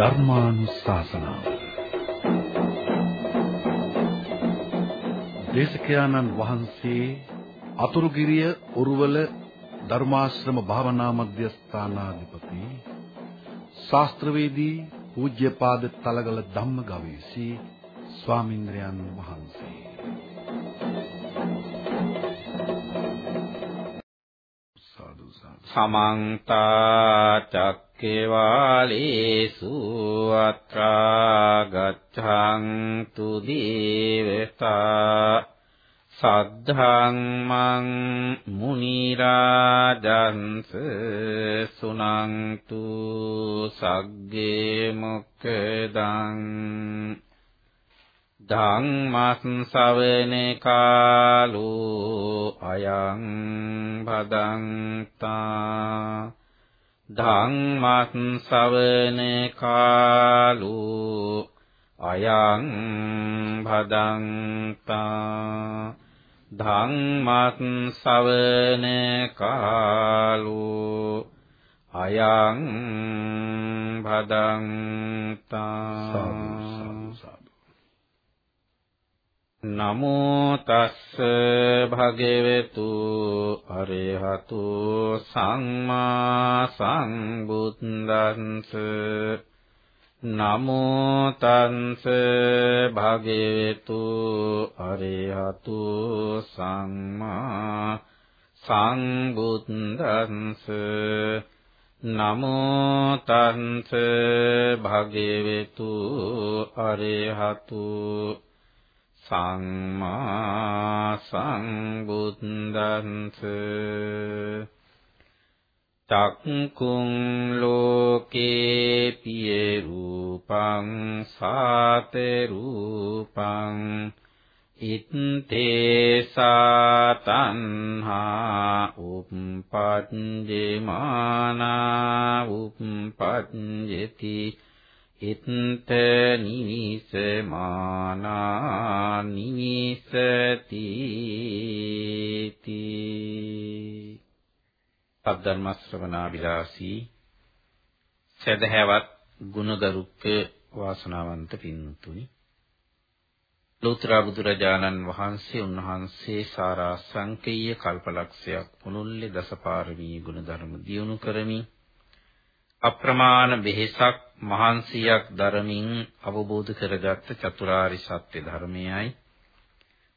ධර්මානුශාසනාව. දේශකයාණන් වහන්සේ අතුරුගිරිය උරුවල ධර්මාශ්‍රම භාවනා මධ්‍යස්ථානාධිපති ශාස්ත්‍රවේදී පූජ්‍යපාද තලගල ධම්මගවීසී ස්වාමින්ද්‍රයන් වහන්සේ. සමන්ත චක්කේවාලේසු අත්‍රා ගච්ඡන්තු දේවතා සද්ධාම්මං මුනි රාජන්ස සුනන්තු සග්ගේ මොක්කදං ධම්මස් ශවන කාලෝ අයං භදංතා ධම්මස් ශවන කාලෝ අයං භදංතා ධම්මස් ශවන කාලෝ අයං භදංතා නමෝ තස්ස භගවතු අරහතු සම්මා සම්බුද්දන්ස නමෝ තස්ස භගවතු අරහතු සම්මා සම්බුද්දන්ස නමෝ තස්ස භගවතු අරහතු සම්මා සම්බුද්දන්ස චක්කුං ලෝකේ පිය රූපං සාතේ රූපං ඉත්තේ සාතන්හා උප්පජ්ජමානා උප්පජ්ජති ඉත්ත නිවිසමානා නිවිසති. සද්ධර්ම ශ්‍රවණා විලාසී සදහැවත් ගුණගරුක වාසනාවන්ත පින්තුනි. ලෝතර බුදුරජාණන් වහන්සේ උන්වහන්සේ සාරා සංකේය කල්පලක්ෂයක් මුළුල්ලේ දසපාරමී ගුණධර්ම දියුණු කරමින් අප්‍රමාණ වෙහෙසක් මහන්සියක් දරමින් අවබෝධ කරගත්ත චතුරාරි සත්‍ය ධර්මයයි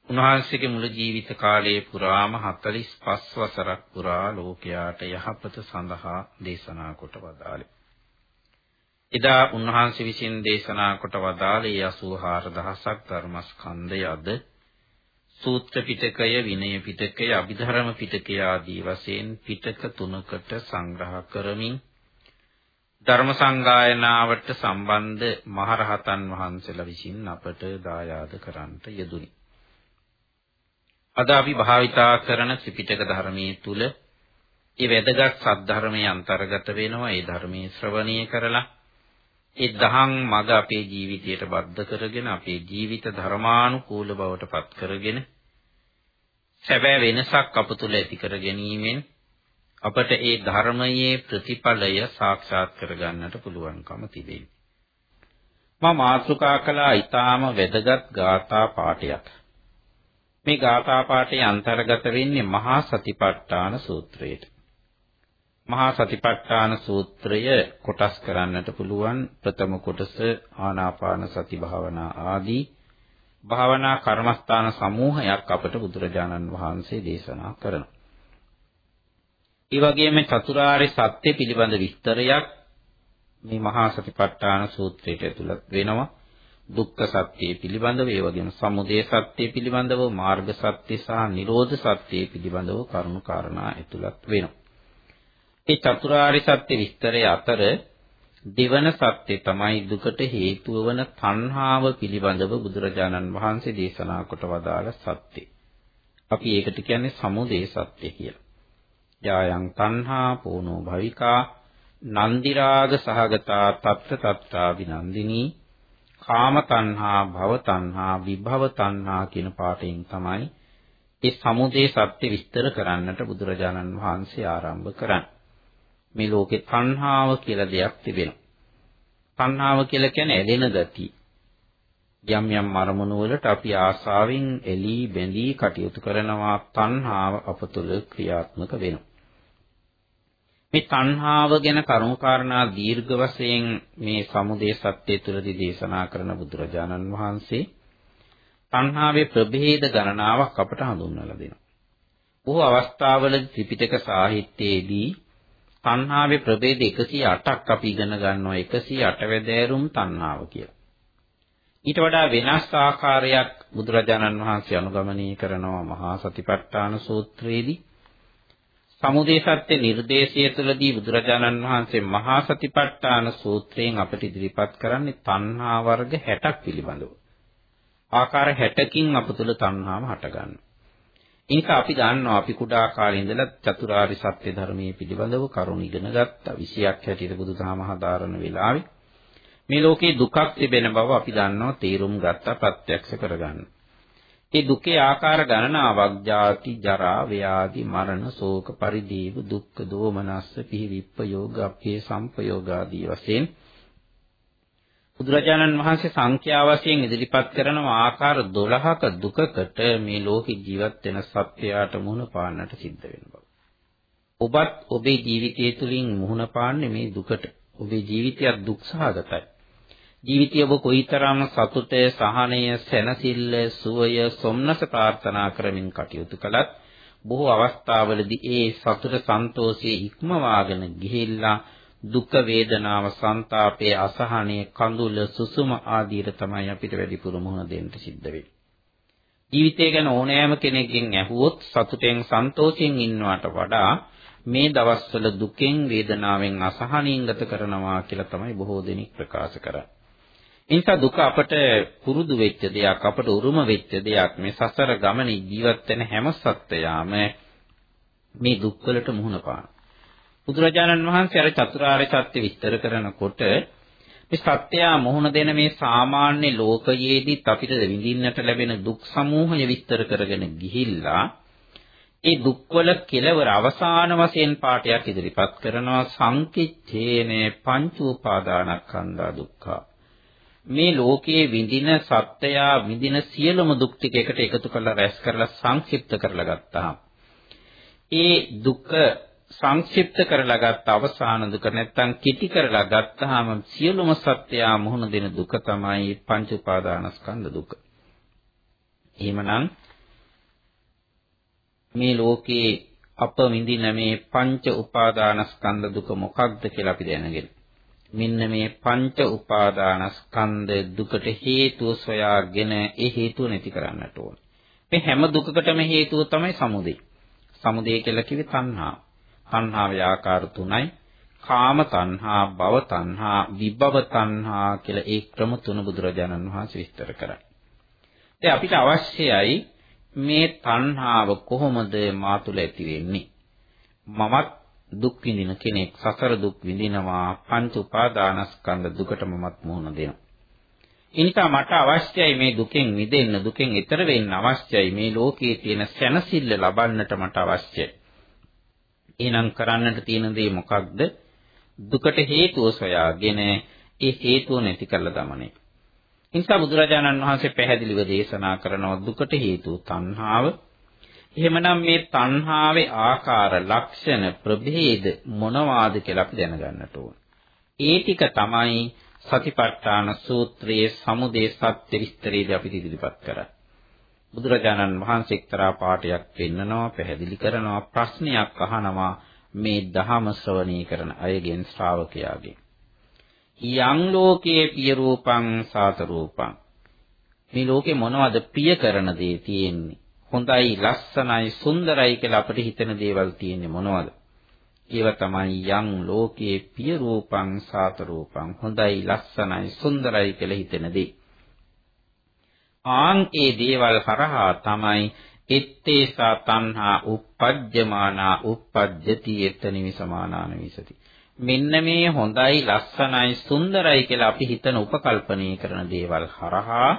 උන්වහන්සේගේ මුළු ජීවිත කාලයේ පුරාම 45 වසරක් පුරා ලෝකයාට යහපත සඳහා දේශනා කොට වදාළේ. එදා උන්වහන්සේ විසින් දේශනා කොට වදාළේ 84000ක් ධර්මස්කන්ධය අද සූත්‍ර පිටකය විනය පිටකය අභිධර්ම පිටකය ආදී වශයෙන් පිටක තුනකට සංග්‍රහ කරමින් ධර්ම සංගායනාවට සම්බන්ධ මහරහතන් වහන්සේලා විසින් අපට දායාද කරන්නට යෙදුනි. අද අපි භාවිතා කරන ත්‍රිපිටක ධර්මයේ තුල ඒ වැදගත් සද්ධර්මයේ අන්තර්ගත වෙනවා. ඒ ධර්මයේ ශ්‍රවණය කරලා ඒ දහම් මඟ අපේ ජීවිතයට බද්ධ කරගෙන අපේ ජීවිත ධර්මානුකූල බවට පත් කරගෙන සැබෑ වෙනසක් අප තුළ ඇති කර ගැනීමෙන් අපට ඒ ධර්මයේ ප්‍රතිඵලය සාක්ෂාත් කරගන්නට පුළුවන්කම තිබේ. මා මාතෘකා කළා ඊටාම වැදගත් ගාථා පාඨයක්. මේ ගාථා පාඨයේ අන්තර්ගත වෙන්නේ මහා සතිපට්ඨාන සූත්‍රයට. මහා සතිපට්ඨාන සූත්‍රය කොටස් කරන්නට පුළුවන් ප්‍රථම කොටස ආනාපාන සති භාවනා ආදී භාවනා කර්මස්ථාන සමූහයක් අපට බුදුරජාණන් වහන්සේ දේශනා කරනවා. ඒ වගේම චතුරාර්ය සත්‍ය පිළිබඳ විස්තරයක් මේ මහා සතිපට්ඨාන සූත්‍රයට ඇතුළත් වෙනවා. දුක්ඛ සත්‍ය පිළිබඳව, ඒ වගේම සමුදය සත්‍ය පිළිබඳව, මාර්ග සත්‍ය සහ නිරෝධ සත්‍ය පිළිබඳව කරුණු කාරණා ඇතුළත් වෙනවා. ඒ චතුරාර්ය සත්‍ය විස්තරය අතර දෙවන සත්‍ය තමයි දුකට හේතුව වන තණ්හාව පිළිබඳව බුදුරජාණන් වහන්සේ දේශනා කොට වදාළ සත්‍ය. අපි ඒකට කියන්නේ සමුදය සත්‍ය කියලා. යායන් තණ්හා පෝනෝ භවිකා නන්දි රාග සහගතා තත්ත තත්තා විනන්දිනී කාම තණ්හා භව තණ්හා විභව තණ්හා කියන පාඩයෙන් තමයි ඒ සමුදේ සත්‍ය විස්තර කරන්නට බුදුරජාණන් වහන්සේ ආරම්භ කරන්නේ. මේ ලෝකේ තණ්හාව කියලා දෙයක් තිබෙනවා. තණ්හාව කියලා කියන්නේ ඇලෙන ගතිය. යම් යම් අරමුණු වලට අපි ආසාවෙන් එලී බැඳී කටයුතු කරනවා තණ්හාව අප තුළ ක්‍රියාත්මක වෙනවා. මේ තණ්හාව ගැන කරුණාකාරණා දීර්ඝ වශයෙන් මේ සමුදය සත්‍ය තුළදී දේශනා කරන බුදුරජාණන් වහන්සේ තණ්හාවේ ප්‍රභේද ගණනාවක් අපට හඳුන්වලා දෙනවා. බොහෝ අවස්ථාවල ත්‍රිපිටක සාහිත්‍යයේදී තණ්හාවේ ප්‍රභේද 108ක් අපි ඉගෙන ගන්නවා 108 වැදෑරුම් තණ්හාව කියලා. ඊට වඩා වෙනස් ආකාරයක් බුදුරජාණන් වහන්සේ අනුගමනය කරනවා මහා සතිපට්ඨාන සූත්‍රයේදී සමුදේ සත්‍ය නිර්දේශය තුළදී බුදුරජාණන් වහන්සේ මහා සතිපට්ඨාන සූත්‍රයෙන් අපට ඉදිරිපත් කරන්නේ තණ්හා වර්ග 60ක් පිළිබඳව. ආකාර 60කින් අප තුළ තණ්හාව හටගන්නවා. ඒක අපි දන්නවා අපි කුඩා කාලේ ඉඳලා චතුරාර්ය සත්‍ය ධර්මයේ පිළිබඳව කරුණ ඉගෙන ගත්තා. 20ක් හැටියට බුදුදහම හදාරන වෙලාවේ මේ ලෝකේ දුකක් තිබෙන බව අපි දන්නවා තීරුම් ගත්තා ප්‍රත්‍යක්ෂ කරගන්න. ඒ දුකේ ආකාර ගණනාවක් ජාති ජරා ව්‍යාධි මරණ ශෝක පරිදේව දුක්ඛ දෝමනස්ස පිහිවිප්ප යෝග අපේ සම්පයෝග ආදී වශයෙන් බුදුරජාණන් වහන්සේ සංඛ්‍යා වශයෙන් ඉදිරිපත් කරන ආකාර 12ක දුකකට මේ ලෝකේ ජීවත් වෙන සත්‍යයට මුහුණ පාන්නට සිද්ධ වෙන බව. ඔබත් ඔබේ ජීවිතය තුළින් මුහුණ පාන්නේ මේ දුකට. ඔබේ ජීවිතයත් දුක්සහගතයි. ජීවිතය ඔබ කොයිතරම් සතුටය, සහනය, සැනසෙල්ල, සුවය, සොම්නස ප්‍රාර්ථනා කරමින් කටයුතු කළත් බොහෝ අවස්ථාවලදී ඒ සතුට සන්තෝෂයේ ඉක්මවාගෙන ගිහිල්ලා දුක් වේදනාව, ਸੰతాපයේ අසහනය, කඳුල, සුසුම ආදීට තමයි අපිට වැඩිපුර මුහුණ දෙන්න සිද්ධ වෙන්නේ. ජීවිතය ගැන ඕනෑම කෙනෙක්ගෙන් ඇහුවොත් සතුටෙන් සන්තෝෂයෙන් ඉන්නවට වඩා මේ දවස්වල දුකෙන් වේදනාවෙන් අසහනින් ගත කරනවා කියලා තමයි බොහෝ දෙනෙක් ප්‍රකාශ කරන්නේ. නිසා දුක අපට පුරුදු වෙච්ච දෙයක් අපට උරුම වෙච්ච දෙයක්. මේ සසර ගමනේ ජීවත් වෙන හැම සත්වයාම මේ දුක්වලට මුහුණ පාන. බුදුරජාණන් වහන්සේ අර චතුරාර්ය සත්‍ය විස්තර කරනකොට මේ සත්‍යයා මුහුණ දෙන මේ සාමාන්‍ය ලෝකයේදීත් අපිට විඳින්නට ලැබෙන දුක් සමූහය විස්තර කරගෙන ගිහිල්ලා ඒ දුක්වල කෙලවර අවසාන වශයෙන් පාඩයක් ඉදිරිපත් කරනවා. සංකිච්ඡේනේ පංච උපාදානස්කන්ධා දුක්ඛ. මේ ලෝකයේ විඳින සත්‍යයා විඳින සියලුම දුක් ටික එකට එකතු කරලා රැස් කරලා සංක්ෂිප්ත කරලා ගත්තාම ඒ දුක සංක්ෂිප්ත කරලා ගත්ත අවසාන දුක නැත්තම් කිටි කරලා ගත්තාම සියලුම සත්‍යයා මුහුණ දෙන දුක තමයි පංච උපාදානස්කන්ධ දුක. එහෙමනම් මේ ලෝකේ අප විඳින මේ පංච උපාදානස්කන්ධ දුක මොකක්ද කියලා අපි දැනගෙන මෙන්න මේ පංච උපාදානස්කන්ධ දුකට හේතුව සොයාගෙන ඒ හේතුව නැති කරන්නට ඕන. මේ හැම දුකකටම හේතුව තමයි සමුදය. සමුදය කියලා කිව්වේ තණ්හා. තණ්හාවේ ආකාර තුනයි. කාම තණ්හා, භව තණ්හා, විභව තණ්හා කියලා ඒ ක්‍රම තුන බුදුරජාණන් වහන්සේ විස්තර කරා. ඒ අපිට අවශ්‍යයි මේ තණ්හාව කොහොමද මා තුළ ඇති වෙන්නේ? මමත් දුක් විඳින කෙනෙක් සසර දුක් විඳිනවා පංච උපාදානස්කන්ධ දුකට මමත් මුහුණ දෙනවා. එනිසා මට අවශ්‍යයි මේ දුකෙන් මිදෙන්න දුකෙන් එතර වෙන්න අවශ්‍යයි මේ ලෝකයේ තියෙන සැනසෙල්ල ලබන්නට මට අවශ්‍යයි. එහෙනම් කරන්නට තියෙන දේ මොකක්ද? දුකට හේතුව සොයාගෙන ඒ හේතුව නැති කරලා දමන්නේ. නිසා බුදුරජාණන් වහන්සේ පැහැදිලිව දේශනා කරනවා දුකට හේතුව තණ්හාව. එහෙමනම් මේ තණ්හාවේ ආකාර, ලක්ෂණ, ප්‍රභේද මොනවාද කියලා අපි දැනගන්නට ඕන. ඒ ටික තමයි සතිපට්ඨාන සූත්‍රයේ සමුදේ සත්‍ය විස්තරයේදී අපි ඉදිරිපත් කරන්නේ. බුදුරජාණන් වහන්සේ එක්තරා පාඩයක් පෙන්නනවා පැහැදිලි කරනවා ප්‍රශ්නයක් අහනවා මේ ධහම ශ්‍රවණී කරන අයගෙන් ශ්‍රාවකයාගෙන් යං ලෝකයේ පිය රූපං සාත රූපං මේ ලෝකේ මොනවද ප්‍රිය කරන දේ තියෙන්නේ හොඳයි ලස්සනයි සුන්දරයි කියලා අපිට හිතෙන දේවල් තියෙන්නේ මොනවද? ඒව තමයි යං ලෝකයේ පිය රූපං සාත රූපං. හොඳයි ලස්සනයි සුන්දරයි කියලා හිතෙන දේ. ආන් ඒ දේවල් හරහා තමයි එත්තේසා තණ්හා uppajjamana uppajjati එතනි විසමානාන විසති මෙන්න මේ හොඳයි ලස්සනයි සුන්දරයි කියලා අපි හිතන උපකල්පනීය කරන දේවල් හරහා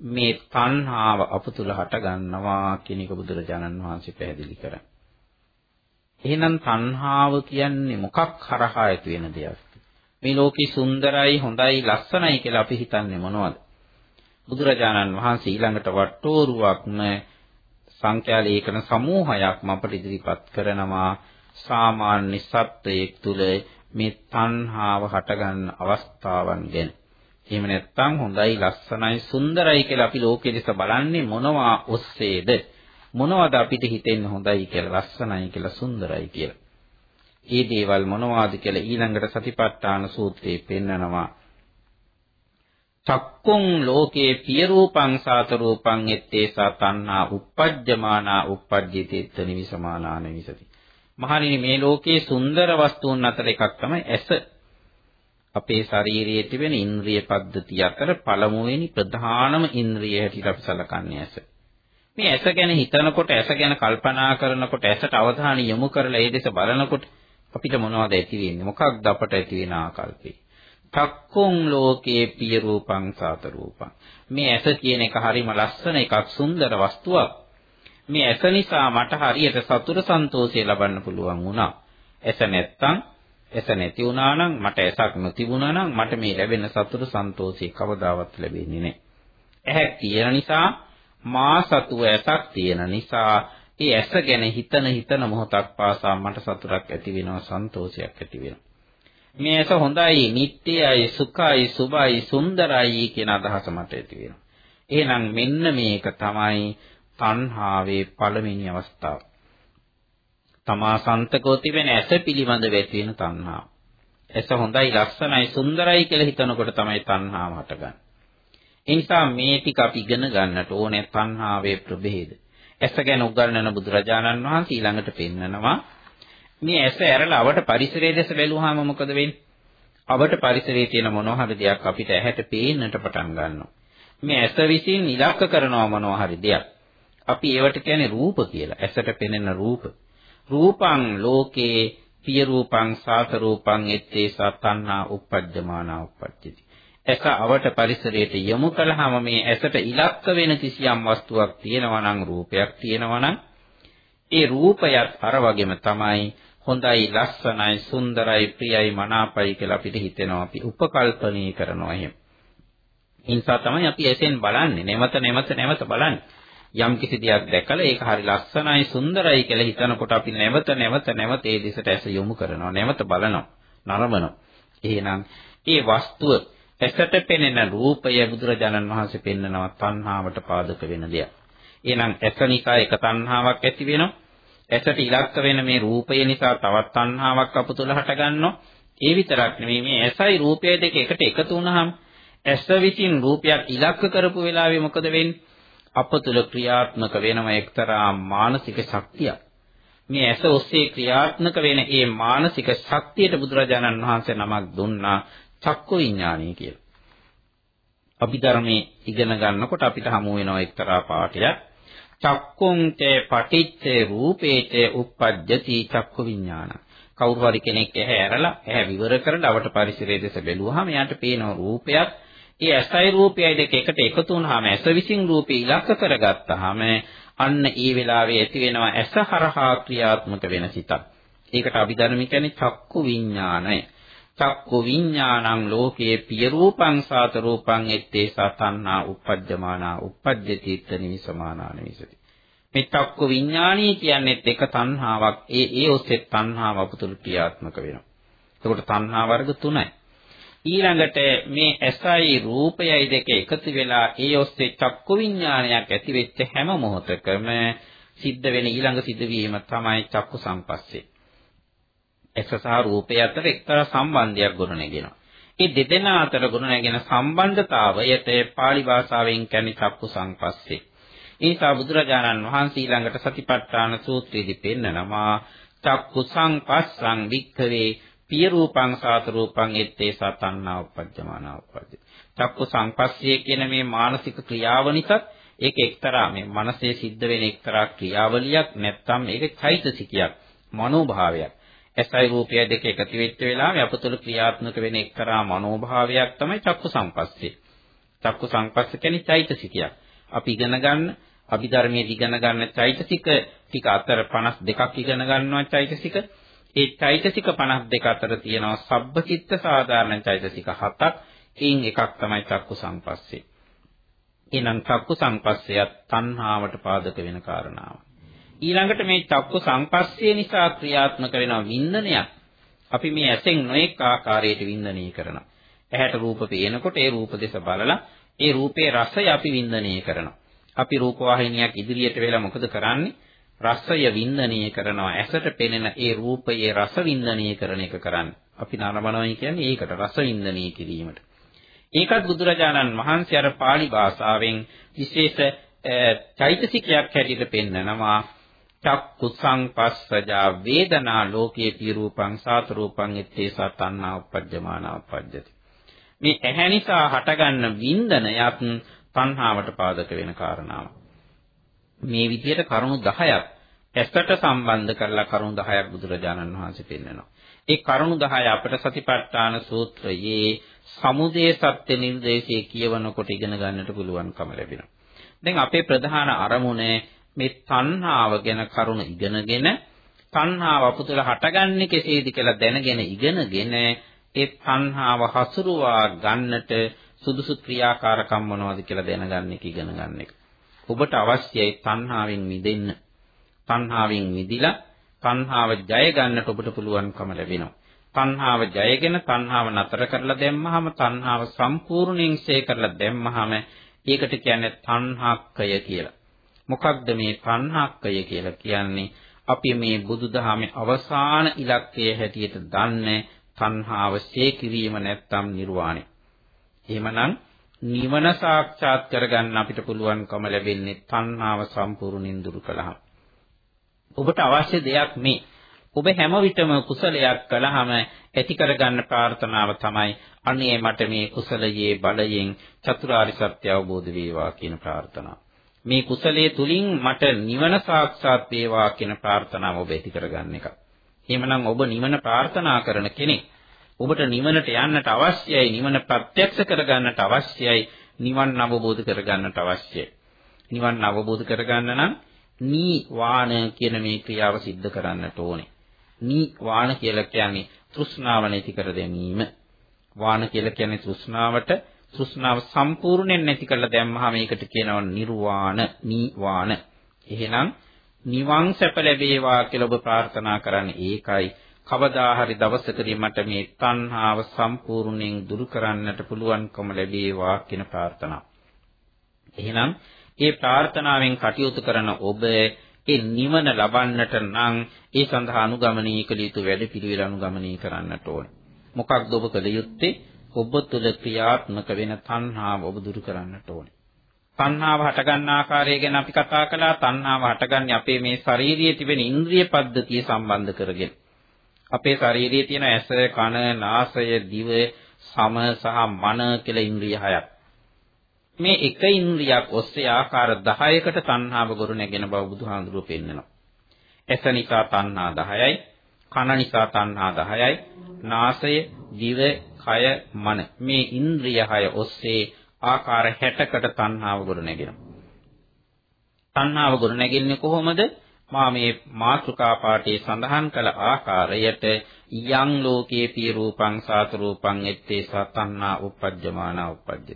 මේ තණ්හාව අප තුල හට ගන්නවා කියන එක බුදුරජාණන් වහන්සේ පැහැදිලි කරා. එහෙනම් තණ්හාව කියන්නේ මොකක් හරහා ඇති වෙන දෙයක්ද? මේ ලෝකේ සුන්දරයි, හොඳයි, ලස්සනයි කියලා අපි හිතන්නේ මොනවද? බුදුරජාණන් වහන්සේ ඊළඟට වට්ටෝරුවක්ම සංඛ්‍යා ලේඛන සමූහයක්ම අපට ඉදිරිපත් කරනවා සාමාන්‍ය සත්වයෙක් තුල මේ තණ්හාව හටගන්න අවස්ථාවන් ගැන. එහෙම නැත්නම් හොඳයි ලස්සනයි සුන්දරයි කියලා අපි ලෝකෙ දෙස බලන්නේ මොනවා ඔස්සේද? මොනවද අපිට හිතෙන්නේ හොඳයි කියලා ලස්සනයි කියලා සුන්දරයි කියලා. ඒ දේවල් මොනවාද කියලා ඊළඟට සතිපට්ඨාන සූත්‍රයේ පෙන්නනවා. චක්කුං ලෝකේ පිය රූපං සාත රූපං එත්තේසා තණ්හා uppajjamana uppajjiteත්ත නිවිසමානා නිවිසති. මහණෙනි මේ ලෝකයේ සුන්දර වස්තුන් අතර එකක් තමයි ඇස. අපේ ශරීරයේ තිබෙන ඉන්ද්‍රිය පද්ධතිය අතර පළමුවෙනි ප්‍රධානම ඉන්ද්‍රිය හැටියට අපි සලකන්නේ ඇස. මේ ඇස ගැන හිතනකොට ඇස ගැන කල්පනා කරනකොට ඇසට අවධානය යොමු කරලා ඒ දෙස බලනකොට අපිට මොනවද ඇති වෙන්නේ? මොකක්ද අපට ඇති වෙන ආකල්පේ? චක්කුං ලෝකේ පිය රූපං සාත රූපං. මේ ඇස කියන එක හරිම ලස්සන එකක් සුන්දර වස්තුවක්. මේ ඇස නිසා මට හරියට සතුට සන්තෝෂය ලබන්න පුළුවන් වුණා. ඇස නැත්තම් ඇස නැති වුණා නම් මට ඇසක් නොතිබුණා නම් මට මේ ලැබෙන සතුට සන්තෝෂය කවදාවත් ලැබෙන්නේ නැහැ. ඇහැක් තියෙන නිසා මා සතුව ඇසක් තියෙන නිසා ඒ ඇස ගැන හිතන හිතන මොහොතක් පාසා මට සතුටක් ඇති වෙනවා සන්තෝෂයක් ඇති වෙනවා. මේ ඇස හොඳයි, නිට්ටයයි, සුඛයි, සුභයි, සුන්දරයි කියන අදහස මට ඇති වෙනවා. එහෙනම් මෙන්න මේක තමයි තණ්හාවේ පළවෙනි අවස්ථාව. තමා සන්තකෝ තිබෙන ඇස පිළිබඳ ඇති වෙන තණ්හාව. ඇස හොඳයි, ලස්සනයි, සුන්දරයි කියලා හිතනකොට තමයි තණ්හාව හටගන්නේ. ඒ නිසා මේ ටික අපි ඉගෙන ගන්නට ඕනේ තණ්හාවේ ප්‍රභේද. ඇස ගැන උගන්වන බුදුරජාණන් වහන්සේ ඊළඟට පෙන්නනවා මේ ඇස ඇරලා අවට පරිසරයේ දැස බැලුවාම මොකද වෙන්නේ? අවට පරිසරයේ තියෙන මොනවා හරි දෙයක් අපිට ඇහැට පේන්නට පටන් ගන්නවා. මේ ඇස විසින් ඉලක්ක කරනවා මොනවා හරි දෙයක්. අපි ඒවට කියන්නේ රූප කියලා. ඇසට පෙනෙන රූප. රූපං ලෝකේ පිය රූපං සාත රූපං එත්තේ සතන්නා uppajjamana uppajjati. ඇස අවට පරිසරයට යොමු කළාම මේ ඇසට ඉලක්ක වෙන කිසියම් වස්තුවක් තියෙනවා නම් රූපයක් තියෙනවා නම් ඒ රූපයත් අර වගේම තමයි හොඳයි ලස්සනයි සුන්දරයි ප්‍රියයි මනාපයි කියලා අපිට හිතෙනවා අපි උපකල්පනීය කරනවා එහෙම. ඒ නිසා තමයි අපි ඇසෙන් බලන්නේ නැවත නැවත නැවත බලන්නේ. යම් කිසි දෙයක් දැකලා ඒක හරි ලස්සනයි සුන්දරයි කියලා හිතනකොට අපි නැවත නැවත නැවත ඒ දිසට ඇස යොමු කරනවා. නැවත බලනවා. නරඹනවා. එහෙනම් ඒ වස්තුව ඇසට පෙනෙන රූපය බුදුරජාණන් වහන්සේ පෙන්නනවා තණ්හාවට පාදක වෙන දෙයක්. එහෙනම් ඇස නිසා එක තණ්හාවක් ඇති වෙනවා. ඇසට ඉලක්ක වෙන මේ රූපය නිසා තවත් තණ්හාවක් අප තුළ හටගන්නවා. ඒ විතරක් නෙමෙයි මේ ඇසයි රූපය දෙක එකට එකතු වුණාම ඇස විසින් රූපයක් ඉලක්ක කරපු වෙලාවේ මොකද වෙන්නේ? අප තුළ ක්‍රියාත්මක වෙනම එක්තරා මානසික ශක්තියක්. මේ ඇස ඔස්සේ ක්‍රියාත්මක වෙන ඒ මානසික ශක්තියට බුදුරජාණන් වහන්සේ නමක් දුන්නා චක්කු විඥානය කියලා. අපි ධර්මයේ ඉගෙන ගන්නකොට අපිට හමු වෙනවා එක්තරා පාඩයක්. චක්කුං තේ පටිච්චේ රූපේතේ uppajjati චක්කු විඥාන. කවුරු හරි කෙනෙක් ඇහැ ඇරලා ඇහැ විවර කරලා අවට පරිසරයේ දෙස බැලුවාම එයාට පේන රූපයක් ඒ ඇසයි රූපයයි දෙක එකට එකතු වුනහම ඇස විසින් රූපේ ඉලක්ක කරගත්තාම අන්න ඒ වෙලාවේ ඇති වෙනවා ඇස හරහා ක්‍රියාත්මක වෙන සිතක්. ඒකට අභිධර්ම කියන්නේ චක්කු විඥානය. චක්කු විඥානං ලෝකේ පිය රූපං සාත රූපං එත්තේ සතන්නා uppajjamana uppajjati ittani සමානා නිවිසති. මේ චක්කු විඥානී කියන්නේ එක තණ්හාවක්. ඒ ඒ ඔස්සේ තණ්හාව අපතුල ක්‍රියාත්මක වෙනවා. එතකොට තණ්හා වර්ග තුනයි. ඊළඟට මේ ඇසයි රූපයයි දෙක එකතු වෙලා ඒ ඔස්සේ චක්කු විඥානයක් ඇති වෙච්ච හැම මොහොතකම සිද්ධ වෙන ඊළඟ සිදුවීම තමයි චක්කු සංපස්සේ. ඇස සහ රූපය අතර එක්තරා සම්බන්ධයක් ගොඩනගෙනවා. මේ දෙදෙනා අතර ගොඩනගෙන සම්බන්ධතාවයට පාලි භාෂාවෙන් කියන්නේ චක්කු සංපස්සේ. ඒ නිසා බුදුරජාණන් වහන්සේ ඊළඟට සතිපට්ඨාන සූත්‍රයේදී පෙන්නනවා චක්කු සංපස්සං වික්ඛවේ පිය රූපං සාත රූපං එත්තේ සතන්නා උපජ්ජමානා උපජ්ජ. චක්කු සංපස්සිය කියන මේ මානසික ක්‍රියාව නිසා ඒක එක්තරා මේ මනසේ සිද්ධ වෙන එක්තරා ක්‍රියාවලියක් නැත්නම් ඒක චෛතසිකයක් මනෝභාවයක්. ඇසයි රූපය දෙක එකතු වෙච්ච වෙලාවේ අපතුල ක්‍රියාත්මක වෙන එක්තරා මනෝභාවයක් තමයි චක්කු සංපස්සිය. චක්කු සංපස්ස කියන්නේ චෛතසිකයක්. අපි ඉගෙන ගන්න අභිධර්මයේ ඉගෙන ගන්න චෛතසික ටික අතර 52ක් ඉගෙන ගන්නවා චෛතසික ඒ චෛතසික 52 අතර තියෙනවා සබ්බචිත්ත සාධාරණ චෛතසික 7ක්. එයින් එකක් තමයි චක්කු සංපස්සේ. එහෙනම් චක්කු සංපස්සයත් තණ්හාවට පාදක වෙන කාරණාව. ඊළඟට මේ චක්කු සංපස්සේ නිසා ක්‍රියාත්මක වෙන වින්දනයක් අපි මේ ඇසෙන් නොඑක ආකාරයට වින්දනය කරනවා. ඇහැට රූප පේනකොට ඒ රූප දෙස බලලා ඒ රූපේ රසය අපි වින්දනය කරනවා. අපි රූප වාහිනියක් ඉදිරියට වෙලා මොකද කරන්නේ? රසය වින්දනය කරනවා. ඇසට පෙනෙන ඒ රූපයේ රස වින්දනය කරන එක කරන්නේ. අපි නරඹනවා කියන්නේ ඒකට රස වින්දනය කිරීමට. ඒකත් බුදුරජාණන් වහන්සේ අර pāli භාෂාවෙන් විශේෂ චෛතසිකයක් හැටියට පෙන්නනවා චක්කු සංපස්සජා වේදනා ලෝකේ පිරූපං සාත රූපං ඉත්තේ සතන්නා උපජ්ජමානා උපජ්ජති මේ ඇහැ නිසා හටගන්න වින්දනයත් තණ්හාවට පාදක වෙන කාරණාවක් මේ විදිහට කරුණු 10ක් ඇසට සම්බන්ධ කරලා කරුණු 10ක් බුදුරජාණන් වහන්සේ පෙන්නනවා ඒ කරුණු 10 අපට සතිපට්ඨාන සූත්‍රයේ සමුදය සත්‍ය නිර්දේශයේ කියවනකොට ඉගෙන ගන්නට පුළුවන්කම ලැබෙනවා. දැන් අපේ ප්‍රධාන අරමුණ මේ තණ්හාව ගැන කරුණ ඉගෙනගෙන තණ්හාව අපතුල හටගන්නේ කෙසේද කියලා දැනගෙන ඉගෙනගෙන ඒ තණ්හාව හසුරුවා ගන්නට සුදුසු ක්‍රියාකාරකම් මොනවද කියලා දැනගන්න එක ඉගෙන ගන්න එක. ඔබට අවශ්‍යයි තණ්හාවෙන් මිදෙන්න. තණ්හාවෙන් මිදිලා තණ්හාව ජය ගන්නට ඔබට පුළුවන්කම ලැබෙනවා. තණ්හාව ජයගෙන තණ්හාව නතර කරලා දැම්මහම තණ්හාව සම්පූර්ණයෙන් ඡේ කරලා දැම්මහම ඒකට කියන්නේ තණ්හාක්කය කියලා. මොකක්ද මේ තණ්හාක්කය කියලා කියන්නේ? අපි මේ බුදුදහමේ අවසාන ඉලක්කය හැටියට දන්නේ තණ්හාව ඡේ කිරීම නැත්තම් නිර්වාණය. එහෙමනම් නිවන සාක්ෂාත් කරගන්න අපිට පුළුවන්කම ලැබෙන්නේ තණ්හාව සම්පූර්ණින් දුරු කළාම. ඔබට අවශ්‍ය දෙයක් මේ ඔබ හැම විටම කුසලයක් කළාම ඇති කරගන්න ප්‍රාර්ථනාව තමයි අනේ මට මේ කුසලයේ බලයෙන් චතුරාර්ය සත්‍ය අවබෝධ වේවා කියන ප්‍රාර්ථනාව. මේ කුසලයේ තුලින් මට නිවන සාක්ෂාත් වේවා කියන ප්‍රාර්ථනාව ඔබ ඇති කරගන්න එක. එහෙමනම් ඔබ නිවන ප්‍රාර්ථනා කරන කෙනෙක්. ඔබට නිවනට යන්නට අවශ්‍යයි නිවන ප්‍රත්‍යක්ෂ කරගන්නට අවශ්‍යයි නිවන් අවබෝධ කරගන්නට අවශ්‍යයි. නිවන් අවබෝධ කරගන්න නම් නී වාන කියන මේ ක්‍රියාව සිද්ධ කරන්නට ඕනේ. නී වාන කියලා කියන්නේ තෘෂ්ණාව නැති කර දැමීම. වාන කියලා කියන්නේ තෘෂ්ණාවට තෘෂ්ණාව සම්පූර්ණයෙන් නැති කරලා දැම්මහම මේකට කියනවා නිර්වාණ නීවාණ. එහෙනම් නිවන් සැප ලැබේවා කියලා ඔබ ප්‍රාර්ථනා කරන්නේ ඒකයි. කවදා හරි දවසකදී මට මේ තණ්හාව සම්පූර්ණයෙන් දුරු කරන්නට පුළුවන්කම ලැබේවා කියන ප්‍රාර්ථනාව. එහෙනම් ඒ ප්‍රාර්ථනාවෙන් කටයුතු කරන ඔබ ඒ නිවන ලබන්නට නම් ඒ සඳහා අනුගමනය කළ යුතු වැඩපිළිවෙල අනුගමනය කරන්නට ඕනේ. මොකක්ද ඔබ කළ යුත්තේ? ඔබ තුළ ක්‍රියාත්මක වෙන තණ්හාව ඔබ දුරු කරන්නට ඕනේ. තණ්හාව හටගන්න ආකාරය ගැන අපි කතා කළා. තණ්හාව හටගන්නේ අපේ මේ ශාරීරියේ තිබෙන ඉන්ද්‍රිය පද්ධතිය සම්බන්ධ කරගෙන. අපේ ශරීරයේ තියෙන ඇස, කන, නාසය, දිව, සම සහ මන කියලා ඉන්ද්‍රිය හයක්. මේ එක ඉන්ද්‍රියක් ඔස්සේ ආකාර 10කට තණ්හාව ගොරු නැගෙන බව බුදුහාඳුරුව පෙන්නනවා. ඇස නිසා තණ්හා 10යි, කන නිසා තණ්හා 10යි, නාසය, දිව, කය, මන මේ ඉන්ද්‍රිය හය ඔස්සේ ආකාර 60කට තණ්හාව ගොරු නැගෙනවා. තණ්හාව ගොරු නැගෙන්නේ කොහොමද? මා මේ මාතෘකා පාඨයේ සඳහන් කළ ආකාරයට යං ලෝකේ පී රූපං සාත රූපං එත්තේ සතන්නා උපජ්ජමානා උපජ්ජති.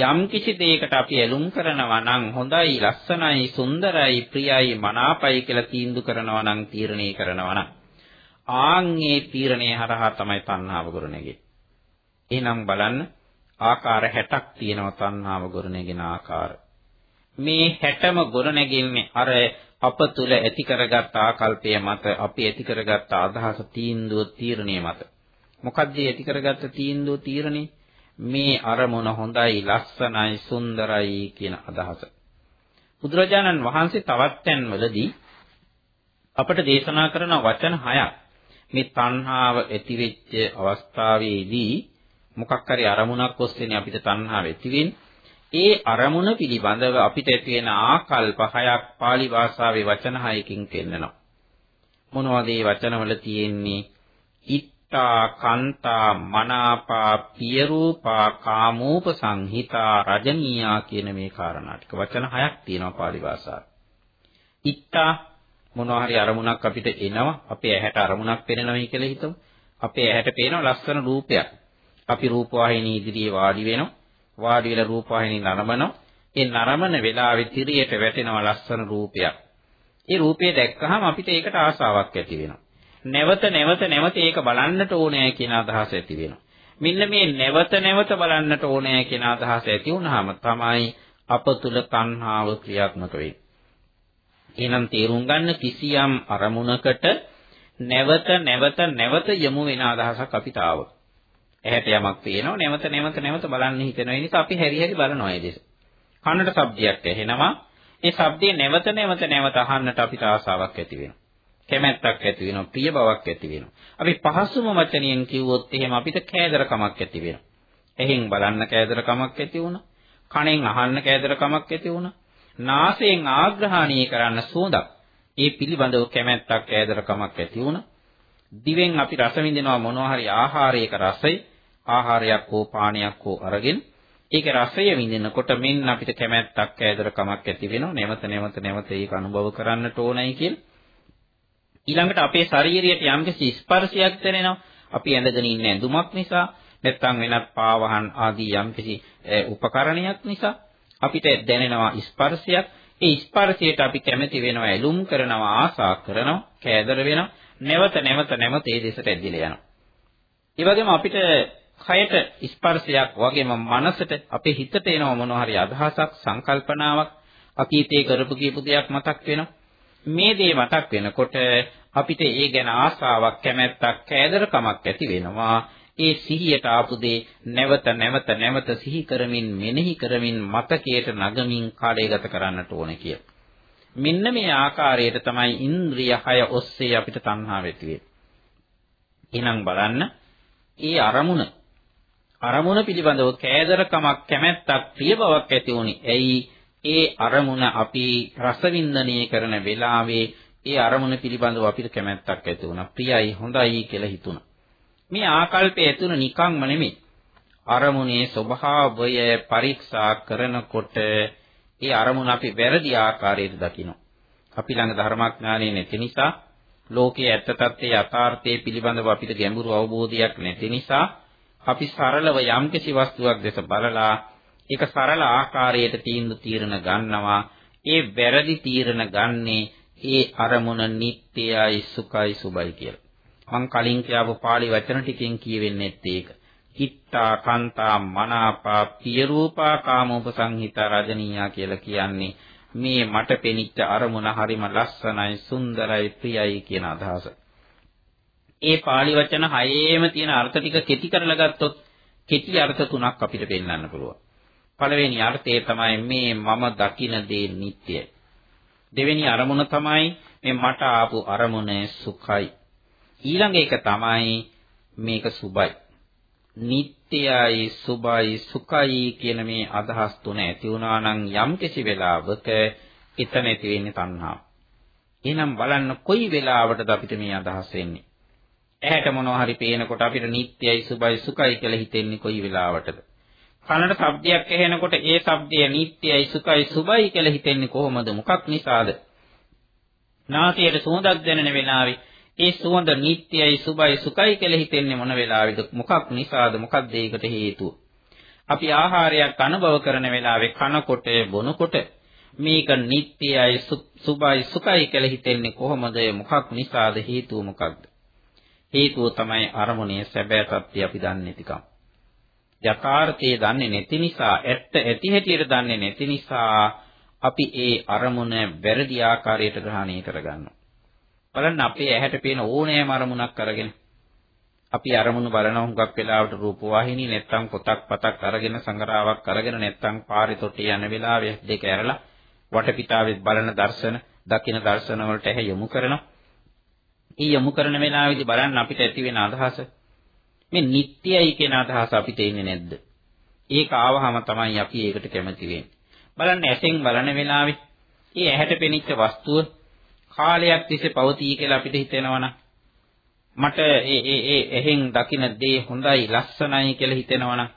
යම් කිසි දෙයකට අපි ඇලුම් කරනවා නම් හොඳයි ලස්සනයි සුන්දරයි ප්‍රියයි මනාපයි කියලා තීන්දුව කරනවා නම් තීරණය කරනවා නම්. ආන්ගේ තීරණය හරහා තමයි තණ්හාව ගොරනැගෙන්නේ එහෙනම් බලන්න ආකාර 60ක් තියෙනවා තණ්හාව ගොරනැගෙන ආකාර. මේ 60ම ගොරනැගෙන්නේ අර අප තුල ඇති කරගත් ආකල්පය මත අපි ඇති කරගත් අදහස තීන්දුව තීරණය මත. මොකද්ද ඇති කරගත්ත තීන්දුව තීරණේ මේ අරමුණ හොඳයි ලස්සනයි සුන්දරයි කියන අදහස. බුදුරජාණන් වහන්සේ තවත් තැන්වලදී අපට දේශනා කරන වචන හයක්. මේ තණ්හාව ඇති වෙච්ච අවස්ථාවේදී මොකක් හරි අරමුණක් ඔස්සේනේ අපිට තණ්හාව ඇති වෙන්නේ ඒ අරමුණ පිළිබඳව අපිට ඇති වෙන ආකල්ප හයක් pāli භාෂාවේ වචන හයකින් පෙන්නනවා. මොනවද මේ වචනවල තියෙන්නේ? ඉත්තා, කන්තා, මනාපා, පියරූපා, කාමෝප සංහිතා, රජනීයා කියන මේ කාරණා ටික වචන හයක් තියෙනවා pāli භාෂාවේ. ඉත්තා මොනවා හරි අරමුණක් අපිට එනවා. අපේ ඇහැට අරමුණක් පෙනෙනවයි කියලා හිතමු. අපේ ඇහැට පේන ලස්සන රූපයක්. අපි රූපවාහිනී ඉදිරියේ වාඩි වෙනවා. වාඩි වෙලා රූපවාහිනී නරඹනවා. ඒ නරඹන වෙලාවේ තිරියට වැටෙනවා ලස්සන රූපයක්. ඒ රූපය දැක්කහම අපිට ඒකට ආසාවක් ඇති වෙනවා. නැවත නැවත නැවත ඒක බලන්නට ඕනෑ කියන අදහස ඇති වෙනවා. මෙන්න මේ නැවත නැවත බලන්නට ඕනෑ කියන අදහස ඇති වුනහම තමයි අප තුල තණ්හාව ක්‍රියාත්මක වෙන්නේ. එහෙනම් තේරුම් ගන්න කිසියම් අරමුණකට නැවත නැවත නැවත යමු වෙන අදහසක් අපිට ආවා. ඇහැට යමක් පේනවා නැවත නැවත නැවත බලන්න හිතෙන නිසා අපි හැරි හැරි බලනවා ඒ දෙස. කනට ශබ්දයක් ඇහෙනවා. ඒ ශබ්දේ නැවත නැවත නැවත අහන්නට අපිට ආසාවක් ඇති වෙනවා. කැමැත්තක් ඇති වෙනවා, ප්‍රිය බවක් ඇති වෙනවා. අපි පහසුම වචනයෙන් කිව්වොත් එහෙම අපිට කෑදරකමක් ඇති වෙනවා. එහෙන් බලන්න කෑදරකමක් ඇති වුණා. කනෙන් අහන්න කෑදරකමක් ඇති වුණා. නාසයෙන් ආග්‍රහණීය කරන්න සුවඳක්. ඒ පිළිබඳව කැමැත්තක් කෑදරකමක් ඇති වුණා. දිවෙන් අපි රස විඳිනවා මොනවා හරි ආහාරයක රසය, ආහාරයක් හෝ පානයක් හෝ අරගෙන ඒක රසය විඳිනකොට මෙන්න අපිට කැමැත්තක් කෑදරකමක් ඇති වෙනවා. නැවත නැවත නැවත ඒක අනුභව කරන්නට ඕනයි කියලා. ඊළඟට අපේ ශරීරයට යම්කිසි ස්පර්ශයක් දැනෙනවා. අපි ඇඳගෙන ඉන්න ඇඳුමක් නිසා, නැත්නම් වෙනත් පාවහන් ආදී යම්කිසි උපකරණයක් නිසා අපිට දැනෙනවා ස්පර්ශයක්. ඒ ස්පර්ශයට අපි කැමති වෙනවා, ඇලුම් කරනවා, ආසා කරනවා, කෑදර වෙනවා. නැවත නැවත නැවත ඒ දෙසට ඇදිලා යනවා. ඒ වගේම අපිට කයට ස්පර්ශයක් වගේම මනසට අපේ හිතට එනවා මොනවා හරි අදහසක් සංකල්පනාවක් අතීතයේ කරපු කීප දෙයක් මතක් වෙනවා මේ දේ මතක් වෙනකොට අපිට ඒ ගැන ආසාවක් කැමැත්තක් කෑදරකමක් ඇති වෙනවා ඒ සිහියට ආපු දේ නැවත නැවත නැවත සිහි කරමින් මෙනෙහි කරමින් මතකයට නගමින් කාලය ගත කරන්නට ඕන කිය. මෙන්න මේ ආකාරයට තමයි ඉන්ද්‍රිය හය ඔස්සේ අපිට තණ්හාව ඇති වෙන්නේ. එහෙනම් බලන්න, ඒ අරමුණ අරමුණ පිළිබඳව කෑදරකමක් කැමැත්තක් ප්‍රිය බවක් ඇති වුණේ. ඇයි ඒ අරමුණ අපි රසවින්දනය කරන වෙලාවේ ඒ අරමුණ පිළිබඳව අපිට කැමැත්තක් ඇති වුණා. ප්‍රියයි, හොඳයි කියලා හිතුණා. මේ ආකල්පය ඇතුණ නිකම්ම නෙමෙයි. අරමුණේ ස්වභාවය පරීක්ෂා කරනකොට ඒ අරමුණ අපි වැරදි ආකාරයට දකිනවා. අපි ළඟ ධර්මඥානෙ නැති නිසා ලෝකයේ ඇත්ත తත්ත්වයේ යථාර්ථයේ පිළිබඳව අපිට ගැඹුරු අවබෝධයක් නැති නිසා අපි සරලව යම්කිසි වස්තුවක් දැස බලලා ඒක සරල ආකාරයට තීන්දුව తీරන ගන්නවා ඒ වැරදි తీරන ගන්නේ ඒ අරමුණ නිට්ටයයි සුඛයි සුබයි කියලා. මං කලින් කියපු පාළි වචන ටිකෙන් කියවෙන්නේත් ඒක. හිත්තා කාන්තා මනාපා පිය රූපා කාමෝපසංහිතා රජනීයා කියලා කියන්නේ මේ මට පෙනිච්ච අරමුණ හරිම ලස්සනයි සුන්දරයි ප්‍රියයි කියන අදහස. ඒ පාළි වචන හයේම තියෙන අර්ථ ටික කෙටි කරලා ගත්තොත් කෙටි අර්ථ තුනක් අපිට පෙන්වන්න පුළුවන්. පළවෙනි අර්ථය තමයි මේ මම දකින දේ නිට්ටයයි. දෙවෙනි අරමුණ තමයි මේ මට ආපු අරමුණ සුඛයි. ඊළඟ එක තමයි මේක සුබයි. නිට්ටයයි සුබයි සුඛයි කියන මේ අදහස් තුන ඇති වුණා නම් යම්කිසි වෙලාවක එතන ඇති වෙන්නේ තණ්හාව. එහෙනම් බලන්න කොයි වෙලාවටද අපිට මේ අදහස් එන්නේ? ඇහැට මොනවා හරි පේනකොට අපිට නිට්ටයයි සුබයි සුඛයි කියලා හිතෙන්නේ කොයි වෙලාවටද? කනට ශබ්දයක් ඇහෙනකොට ඒ ශබ්දය නිට්ටයයි සුඛයි සුබයි කියලා හිතෙන්නේ කොහොමද? මොකක් නිසාද? නාසයට සුවඳක් දැනෙන වෙලාවේ ඒ සුවඳ නිට්ටයයි සුබයි සුඛයි කියලා හිතෙන්නේ මොන වෙලාවේද? මොකක් නිසාද? මොකක්ද ඒකට හේතුව? අපි ආහාරයක් අනුභව කරන වෙලාවේ කනකොට බොනකොට මේක නිට්ටයයි සුබයි සුඛයි කියලා හිතෙන්නේ කොහොමද? මොකක් නිසාද? හේතුව මොකක්ද? හේතුව තමයි අරමුණේ සැබෑ තත්ත්වය අපි දන්නේ නැතිකම. යථාර්ථයේ දන්නේ නැති නිසා ඇත්ත ඇති හැටියට දන්නේ නැති නිසා අපි ඒ අරමුණ වැරදි ආකාරයට ග්‍රහණය කරගන්නවා. බලන්න අපේ ඇහැට පේන ඕනෑම අරමුණක් අරගෙන අපි අරමුණු බලන හුඟක් වෙලාවට රූප වාහිනී නැත්තම් පොතක් පතක් අරගෙන සංගරාවක් අරගෙන නැත්තම් පාරේ තොටේ යන වෙලාවේ දෙක ඇරලා වටපිටාවෙත් බලන දර්ශන දකින දර්ශන වලට ඇහැ යොමු කරනවා. ඊ යොමු කරන වෙලාවේදී බලන්න අපිට ඇති වෙන අදහස මේ නිට්ටයයි කියන අදහස අපිට එන්නේ නැද්ද? ඒක ආවහම තමයි අපි ඒකට කැමති වෙන්නේ. බලන්න ඇසෙන් බලන වෙලාවේ ඒ ඇහැට පෙනිච්ච වස්තුව කාලයක් තිස්සේ පවතී කියලා අපිට හිතෙනවනම් මට ඒ ඒ ඒ එහෙන් දකින දේ හොඳයි ලස්සනයි කියලා හිතෙනවනම්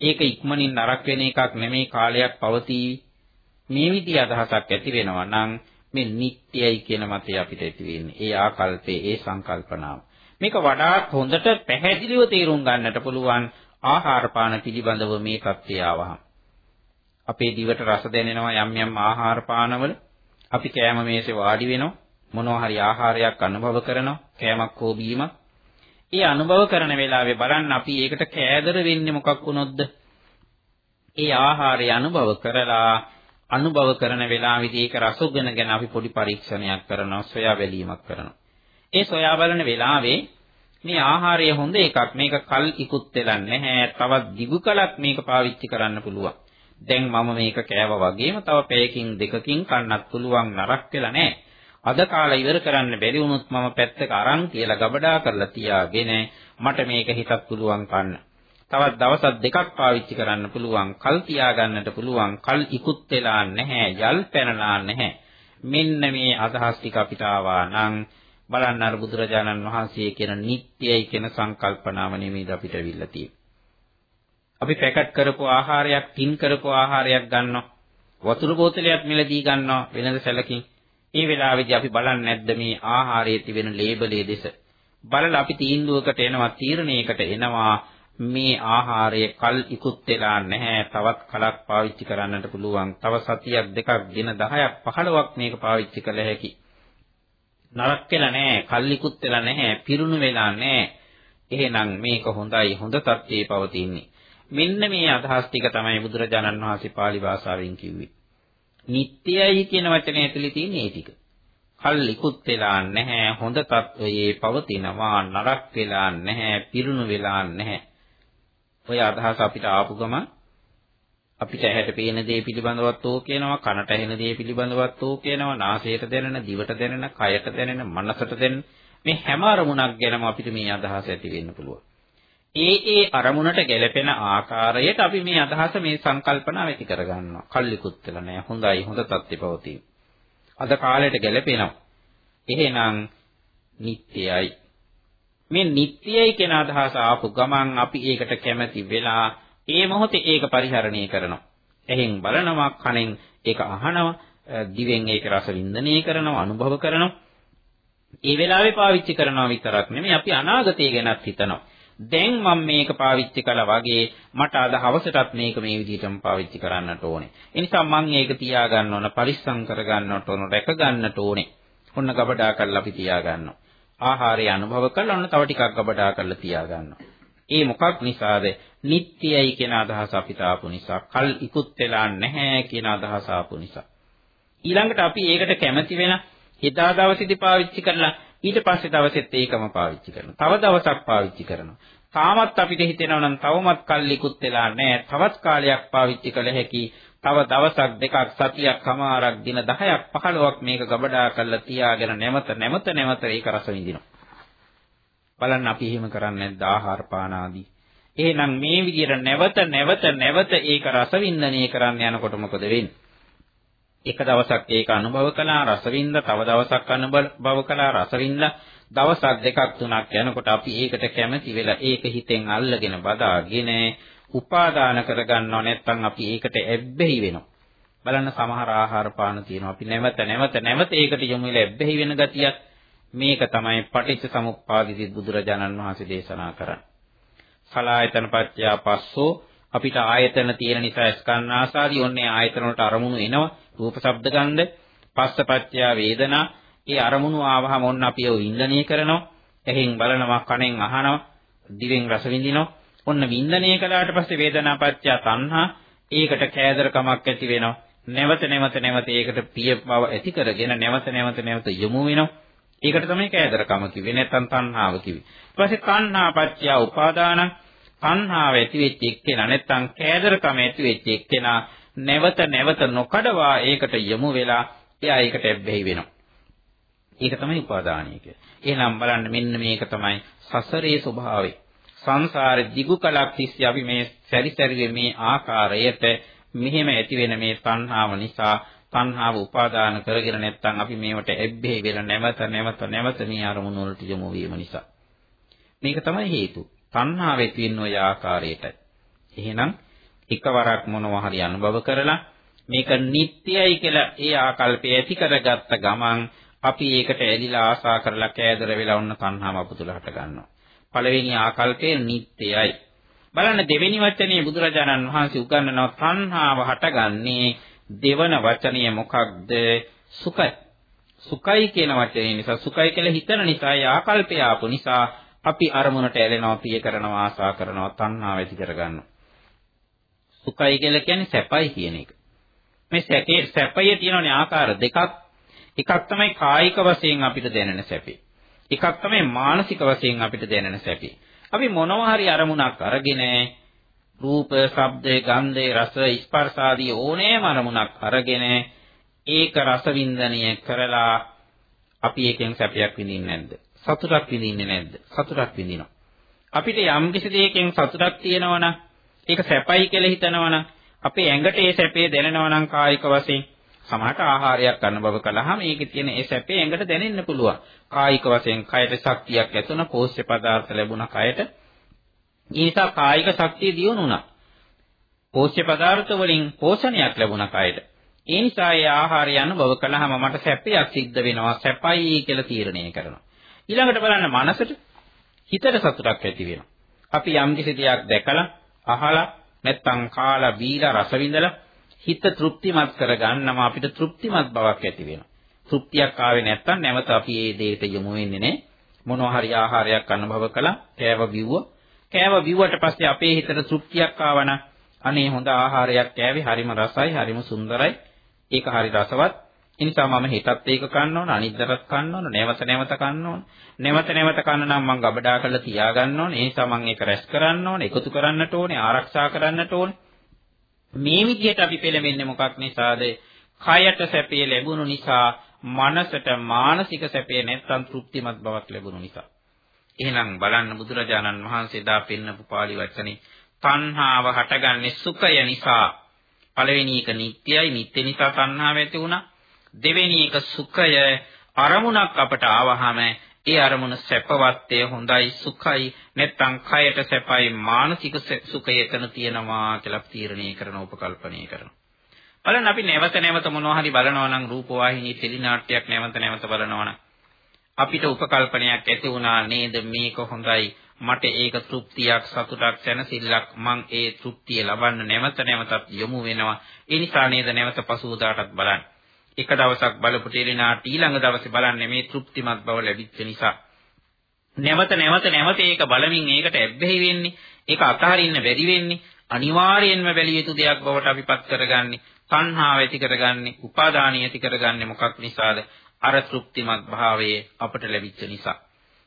ඒක ඉක්මනින් නරක වෙන එකක් නෙමේ කාලයක් පවතී මේ විදිහ අදහසක් ඇති වෙනවා නම් මේ නිට්ටයයි කියන මතය අපිට ඇති වෙන්නේ. ඒ ආකල්පේ, ඒ සංකල්පනාව. මේක වඩාත් හොඳට පැහැදිලිව තේරුම් ගන්නට පුළුවන් ආහාර පාන පිළිබඳව මේ தත්ත්වය ආවහම. අපේ දිවට රස දැනෙනවා යම් යම් ආහාර පානවල. අපි කෑම මේසේ වාඩි වෙනවා. මොනවා හරි ආහාරයක් අනුභව කරනවා. කෑමක් හෝ බීමක්. ඒ අනුභව කරන වෙලාවේ බලන්න අපි ඒකට කෑදර වෙන්නේ මොකක් වුණොත්ද? ඒ ආහාරය අනුභව කරලා අනුභව කරන වෙලාවෙදී ඒක රස උගෙන ගැන අපි පොඩි පරීක්ෂණයක් කරනවා සොයා බැලීමක් කරනවා. ඒ සොයා බලන වෙලාවේ මේ ආහාරය හොඳ එකක් මේක කල් ඉක්ුත් වෙලා නැහැ. තවත් දිගු කලක් මේක පාවිච්චි කරන්න පුළුවන්. දැන් මම මේක කෑවා වගේම තව පැයකින් දෙකකින් කන්නත් පුළුවන් නරක වෙලා නැහැ. අද කාලේ ඉවර කරන්න බැරි වුණොත් මම පැත්තක අරන් කියලා ගබඩා කරලා තියාගෙන මට මේක හිතත් පුළුවන් කන්න. තවත් දවස් දෙකක් පාවිච්චි කරන්න පුළුවන්, කල් තියාගන්නට පුළුවන්, කල් ඉක්ුත් වෙලා නැහැ, යල් පැනලා නැහැ. මෙන්න මේ අදහස් ටික අපිට ආවා නම් බලන්න අර බුදුරජාණන් වහන්සේ කියන නිට්ටයයි කියන සංකල්පනාව නෙමෙයිද අපිට අවිල්ලා තියෙන්නේ. අපි පැකට් කරපු ආහාරයක්, ටින් කරපු ආහාරයක් ගන්නවා. වතුර බෝතලයක් මිලදී ගන්නවා වෙනද සැලකින්. ඒ වෙලාවේදී අපි බලන්නේ නැද්ද මේ ආහාරයේ තිබෙන ලේබලයේ දෙස? බලලා අපි තීන්දුවකට එනවා, තීරණයකට එනවා මේ ආහාරය කල් ඉක්ුත් වෙලා නැහැ. තවත් කලක් පාවිච්චි කරන්නට පුළුවන්. තව සතියක් දෙකක් දින 10ක් 15ක් මේක පාවිච්චි කළ හැකි. නරක වෙලා නැහැ, කල් ඉක්ුත් වෙලා නැහැ, පිරුණු වෙලා නැහැ. එහෙනම් මේක හොඳයි, හොඳ තත්ත්වයේ පවතින්නේ. මෙන්න මේ අදහස් ටික තමයි බුදුරජාණන් වහන්සේ pāli භාෂාවෙන් කිව්වේ. නිට්ටයයි කියන වචනේ ඇතුලේ තියෙන ඒ ටික. කල් ඉක්ුත් වෙලා නැහැ, හොඳ තත්වයේ පවතිනවා, නරක වෙලා නැහැ, පිරුණු වෙලා නැහැ. ඔය අදහස අපිට ආපු ගම අපිට ඇහැට පේන දේ පිළිබඳවත් ඕක කියනවා කනට ඇහෙන දේ පිළිබඳවත් ඕක කියනවා නාසයට දැනෙන දිවට දැනෙන කයට දැනෙන මනසට දැනෙන මේ හැම අරමුණක් ගැනම අපිට මේ අදහස ඇති වෙන්න පුළුවන්. ඒ ඒ අරමුණට ගැළපෙන ආකාරයට අපි මේ අදහස මේ සංකල්පනාව ඇති කරගන්නවා. කල්ලිකුත් වෙලා නැහැ. හොඳයි හොඳ තත්ත්වෙ පවතී. අද කාලයට ගැළපෙනවා. එහෙනම් නිට්ටයයි මේ නිට්ටයයි කියන අදහස ආපු ගමන් අපි ඒකට කැමැති වෙලා ඒ මොහොතේ ඒක පරිහරණය කරනවා. එහෙන් බලනවා කනෙන් ඒක අහනවා දිවෙන් ඒක රස වින්දනය කරනවා අනුභව කරනවා. ඒ වෙලාවේ පාවිච්චි කරනවා විතරක් නෙමෙයි අපි අනාගතය ගැනත් හිතනවා. දැන් මම මේක පාවිච්චි කළා වගේ මට අද හවසටත් මේක මේ විදිහටම පාවිච්චි කරන්නට ඕනේ. ඒ නිසා මම ඒක තියාගන්න ඕන, පරිස්සම් කරගන්නට ඕන, රැක ගන්නට ඕනේ. ඔන්න ගබඩා කරලා අපි තියාගන්නවා. ආහාරය අනුභව කරලා ඔන්න තව ටිකක් ගබඩා කරලා තියාගන්නවා. ඒ මොකක් නිසාද? නිට්ටයයි කියන අදහස අපිට ආපු නිසා, කල් ඉක්ුත් වෙලා නැහැ කියන අදහස ආපු නිසා. ඊළඟට අපි ඒකට කැමති වෙන එදා දවසේදී පාවිච්චි කරලා ඊට පස්සේ දවසෙත් ඒකම පාවිච්චි කරනවා. තව දවසක් පාවිච්චි කරනවා. තාමත් අපිට හිතෙනවා නම් තවමත් කල් ඉක්ුත් වෙලා නැහැ. තවත් කාලයක් පාවිච්චි කළ හැකි. තව දවසක් දෙකක් සතියක් සමහරක් දින 10ක් 15ක් මේක ගබඩා කරලා තියාගෙන නැවත නැවත නැවත ඒක රස විඳිනවා. බලන්න අපි එහෙම කරන්නේ නැද්ද ආහාර පාන ආදී. එහෙනම් මේ විදිහට නැවත නැවත නැවත ඒක රස වින්දනය කරන්න යනකොට මොකද වෙන්නේ? එක දවසක් ඒක අනුභව කළා රසවින්ද තව දවසක් අනුභව කළා රසවින්ද දවසක් දෙකක් තුනක් යනකොට අපි ඒකට කැමති වෙලා ඒක හිතෙන් අල්ලගෙන බදාගෙන උපාදාන කරගන්නව නැත්නම් අපි ඒකට ඇබ්බැහි වෙනවා. බලන්න සමහර ආහාර පාන තියෙනවා. අපි නැවත නැවත නැවත ඒකට යොමු වෙලා ඇබ්බැහි වෙන ගතියක් මේක තමයි පටිච්ච සමුප්පාදිත බුදුරජාණන් වහන්සේ දේශනා කරන්නේ. සලායතන පත්‍යා පස්සෝ අපිට ආයතන තියෙන නිසා ස්කන්නාසාදී ඔන්නේ ආයතන වලට අරමුණු එනවා. රූප ශබ්ද ගන්ධ පස්සපත්‍ය වේදනා. ඒ අරමුණු ආවහම ඔන්න අපි ඒව වින්දනය කරනවා. එහෙන් බලනවා කනෙන් අහනවා දිවෙන් රස විඳිනවා. ඔන්න වින්දනය කළාට පස්සේ වේදනාපත්‍ය තණ්හා ඒකට කෑදරකමක් ඇති වෙනවා නැවත නැවත නැවත ඒකට පිය බව ඇති කරගෙන නැවත නැවත නැවත යොමු වෙනවා ඒකට තමයි කෑදරකම කිව්වේ නැත්නම් තණ්හාව කිව්වේ ඊට පස්සේ තණ්හාපත්‍ය උපාදාන තණ්හාව ඇති වෙච්ච එක්කෙනා නැත්නම් කෑදරකම ඇති වෙච්ච එක්කෙනා නැවත නැවත නොකඩවා ඒකට යොමු වෙලා එයා ඒකට ඇබ්බැහි වෙනවා. ඒක තමයි උපාදානිය කියන්නේ. එහෙනම් බලන්න මෙන්න මේක තමයි සසරේ ස්වභාවය. සංසාරේ දිගු කලක් තිස්සේ අපි මේ සැරිසැරිවේ මේ ආකාරයට මෙහෙම ඇති වෙන මේ තණ්හාව නිසා තණ්හාව උපාදාන කරගෙන නැත්නම් අපි මේවට ඇබ්බැහි වෙලා නැවත නැවත නැවත මේ අරමුණු වලට යොමු වීම නිසා. මේක තමයි හේතු. තණ්හාවේ තියෙන ওই ආකාරයට. එහෙනම් එකවරක් මොනවා හරි අනුභව කරලා මේක නිට්ටයයි කියලා ඒ ආකල්පය ඇති කරගත්ත ගමන් අපි ඒකට ඇලිලා ආසා කරලා කෑදර වෙලා ඔන්න තණ්හාව අපතුල හට ගන්නවා. පළවෙනි ආකල්පය නිට්ටයයි. බලන්න දෙවෙනි වචනේ බුදුරජාණන් වහන්සේ උගන්වනවා තණ්හාව හටගන්නේ දෙවන වචනය මොකක්ද? සුඛයි. සුඛයි කියන වචනේ නිසා සුඛයි කියලා හිතන නිසා ඒ ආකල්පය ආපු නිසා අපි අරමුණට ඇලෙනවා, පිය කරනවා, ආසා කරනවා, තණ්හාව ඇති කරගන්නවා. සුඛයි කියලා කියන්නේ සැපයි කියන එක. මේ සැපේ සැපය තියෙනනේ ආකාර දෙකක්. එකක් තමයි කායික වශයෙන් අපිට දැනෙන සැපේ. එකක් තමයි මානසික වශයෙන් අපිට දැනෙන සැපේ. අපි මොනවා හරි අරමුණක් අරගෙන රූප, ශබ්ද, ගන්ධ, රස, ස්පර්ශ ආදී ඕනෑම අරමුණක් අරගෙන ඒක රස වින්දනය කරලා අපි එකෙන් සැපයක් විඳින්නේ නැද්ද? සතුටක් විඳින්නේ නැද්ද? සතුටක් විඳිනවා. අපිට යම් කිසි දෙයකින් සතුටක් තියෙනවනම් ඒක සැපයි කියලා හිතනවනම් අපේ ඇඟට ඒ සැපේ දැනෙනවා නම් කායික වශයෙන් සමහරට ආහාරයක් ගන්න බව කළාම ඒකේ තියෙන ඒ සැපේ ඇඟට දැනෙන්න පුළුවන්. කායික වශයෙන් කයට ශක්තියක් ඇතුණ පෝෂ්‍ය පදාර්ථ ලැබුණා කයට. ඒ නිසා කායික ශක්තිය දියුණු වුණා. පෝෂ්‍ය පදාර්ථ වලින් පෝෂණයක් ලැබුණා කයට. ඒ නිසා ඒ ආහාරය අනුභව කළාම මට සැපයක් සිද්ධ වෙනවා සැපයි කියලා තීරණය කරනවා. ඊළඟට බලන්න මනසට හිතට සතුටක් ඇති වෙනවා. අපි යම් කිසි දෙයක් දැකලා අහලා නැත්තම් කාලා බීලා රස විඳලා හිත තෘප්තිමත් කරගන්නම අපිට තෘප්තිමත් බවක් ඇති වෙනවා. තෘප්තියක් ආවේ නැත්තම් නැවත අපි ඒ දෙයට යොමු වෙන්නේ නැහැ. මොනවා හරි ආහාරයක් අනුභව කළා, කෑව බිව්ව. කෑව බිව්වට පස්සේ අපේ හිතට තෘප්තියක් ආවනම් අනේ හොඳ ආහාරයක් කෑවේ, හරිම රසයි, හරිම සුන්දරයි. ඒක හරි රසවත්. ඒ නිසා මම හිතත් ඒක කන්න ඕන, අනිද්දාටත් කන්න ඕන, නැවත නැවත කන්න ඕන. නැවත නැවත කන්න නම් මම ගබඩා කරලා තියාගන්න ඕනේ. ඒ නිසා මම ඒක රැස් කරන්න ඕනේ, එකතු කරන්නට ඕනේ, ආරක්ෂා කරන්නට ඕනේ. මේ විදිහට අපි පෙළඹෙන්නේ මොකක් නිසාද? කයට සැපේ ලැබුණු නිසා, මනසට මානසික සැපේ නැත්තම් තෘප්තිමත් බවක් ලැබුණු නිසා. එහෙනම් බලන්න බුදුරජාණන් වහන්සේ දා පෙන්නපු පාළි වචනේ තණ්හාව හටගන්නේ සුඛය නිසා. පළවෙනි එක නිට්ටයයි, නිට්ටය නිසා තණ්හාව ඇති වුණා. දෙවෙනි එක සුඛය අරමුණක් අපට ආවහම ඒ අරමුණ සැපවත්ය හොඳයි සුඛයි නැත්නම් කයට සැපයි මානසික සුඛය එතන තියෙනවා කියලා තීරණය කරන උපකල්පනය කරනවා. බලන්න අපි නැවත නැවත මොනවා හරි බලනවා නම් රූප වාහිනී ටෙලි නාට්‍යයක් නැවත නැවත බලනවා නම් අපිට උපකල්පනයක් ඇති වුණා නේද? මේක හොඳයි. මට ඒක තෘප්තියක් සතුටක් සැනසෙල්ලක්. මං ඒ තෘප්තිය ලබන්න නැවත නැවතත් යොමු වෙනවා. ඒ නිසා නේද නැවත පසුවදාටත් බලන්න. එක දවසක් බලපු ටෙලිනාට ඊළඟ දවසේ බලන්නේ මේ තෘප්තිමත් බව ලැබිච්ච නිසා. නැවත නැවත නැවත ඒක බලමින් ඒකට ඇබ්බැහි වෙන්නේ, ඒක අතහරින්න බැරි වෙන්නේ, අනිවාර්යයෙන්ම බැලිය යුතු දෙයක් බවට අපිපත් කරගන්නේ, තණ්හාව ඇති කරගන්නේ, උපාදානිය ඇති කරගන්නේ මොකක් නිසාද? අර තෘප්තිමත් භාවයේ අපට ලැබිච්ච නිසා.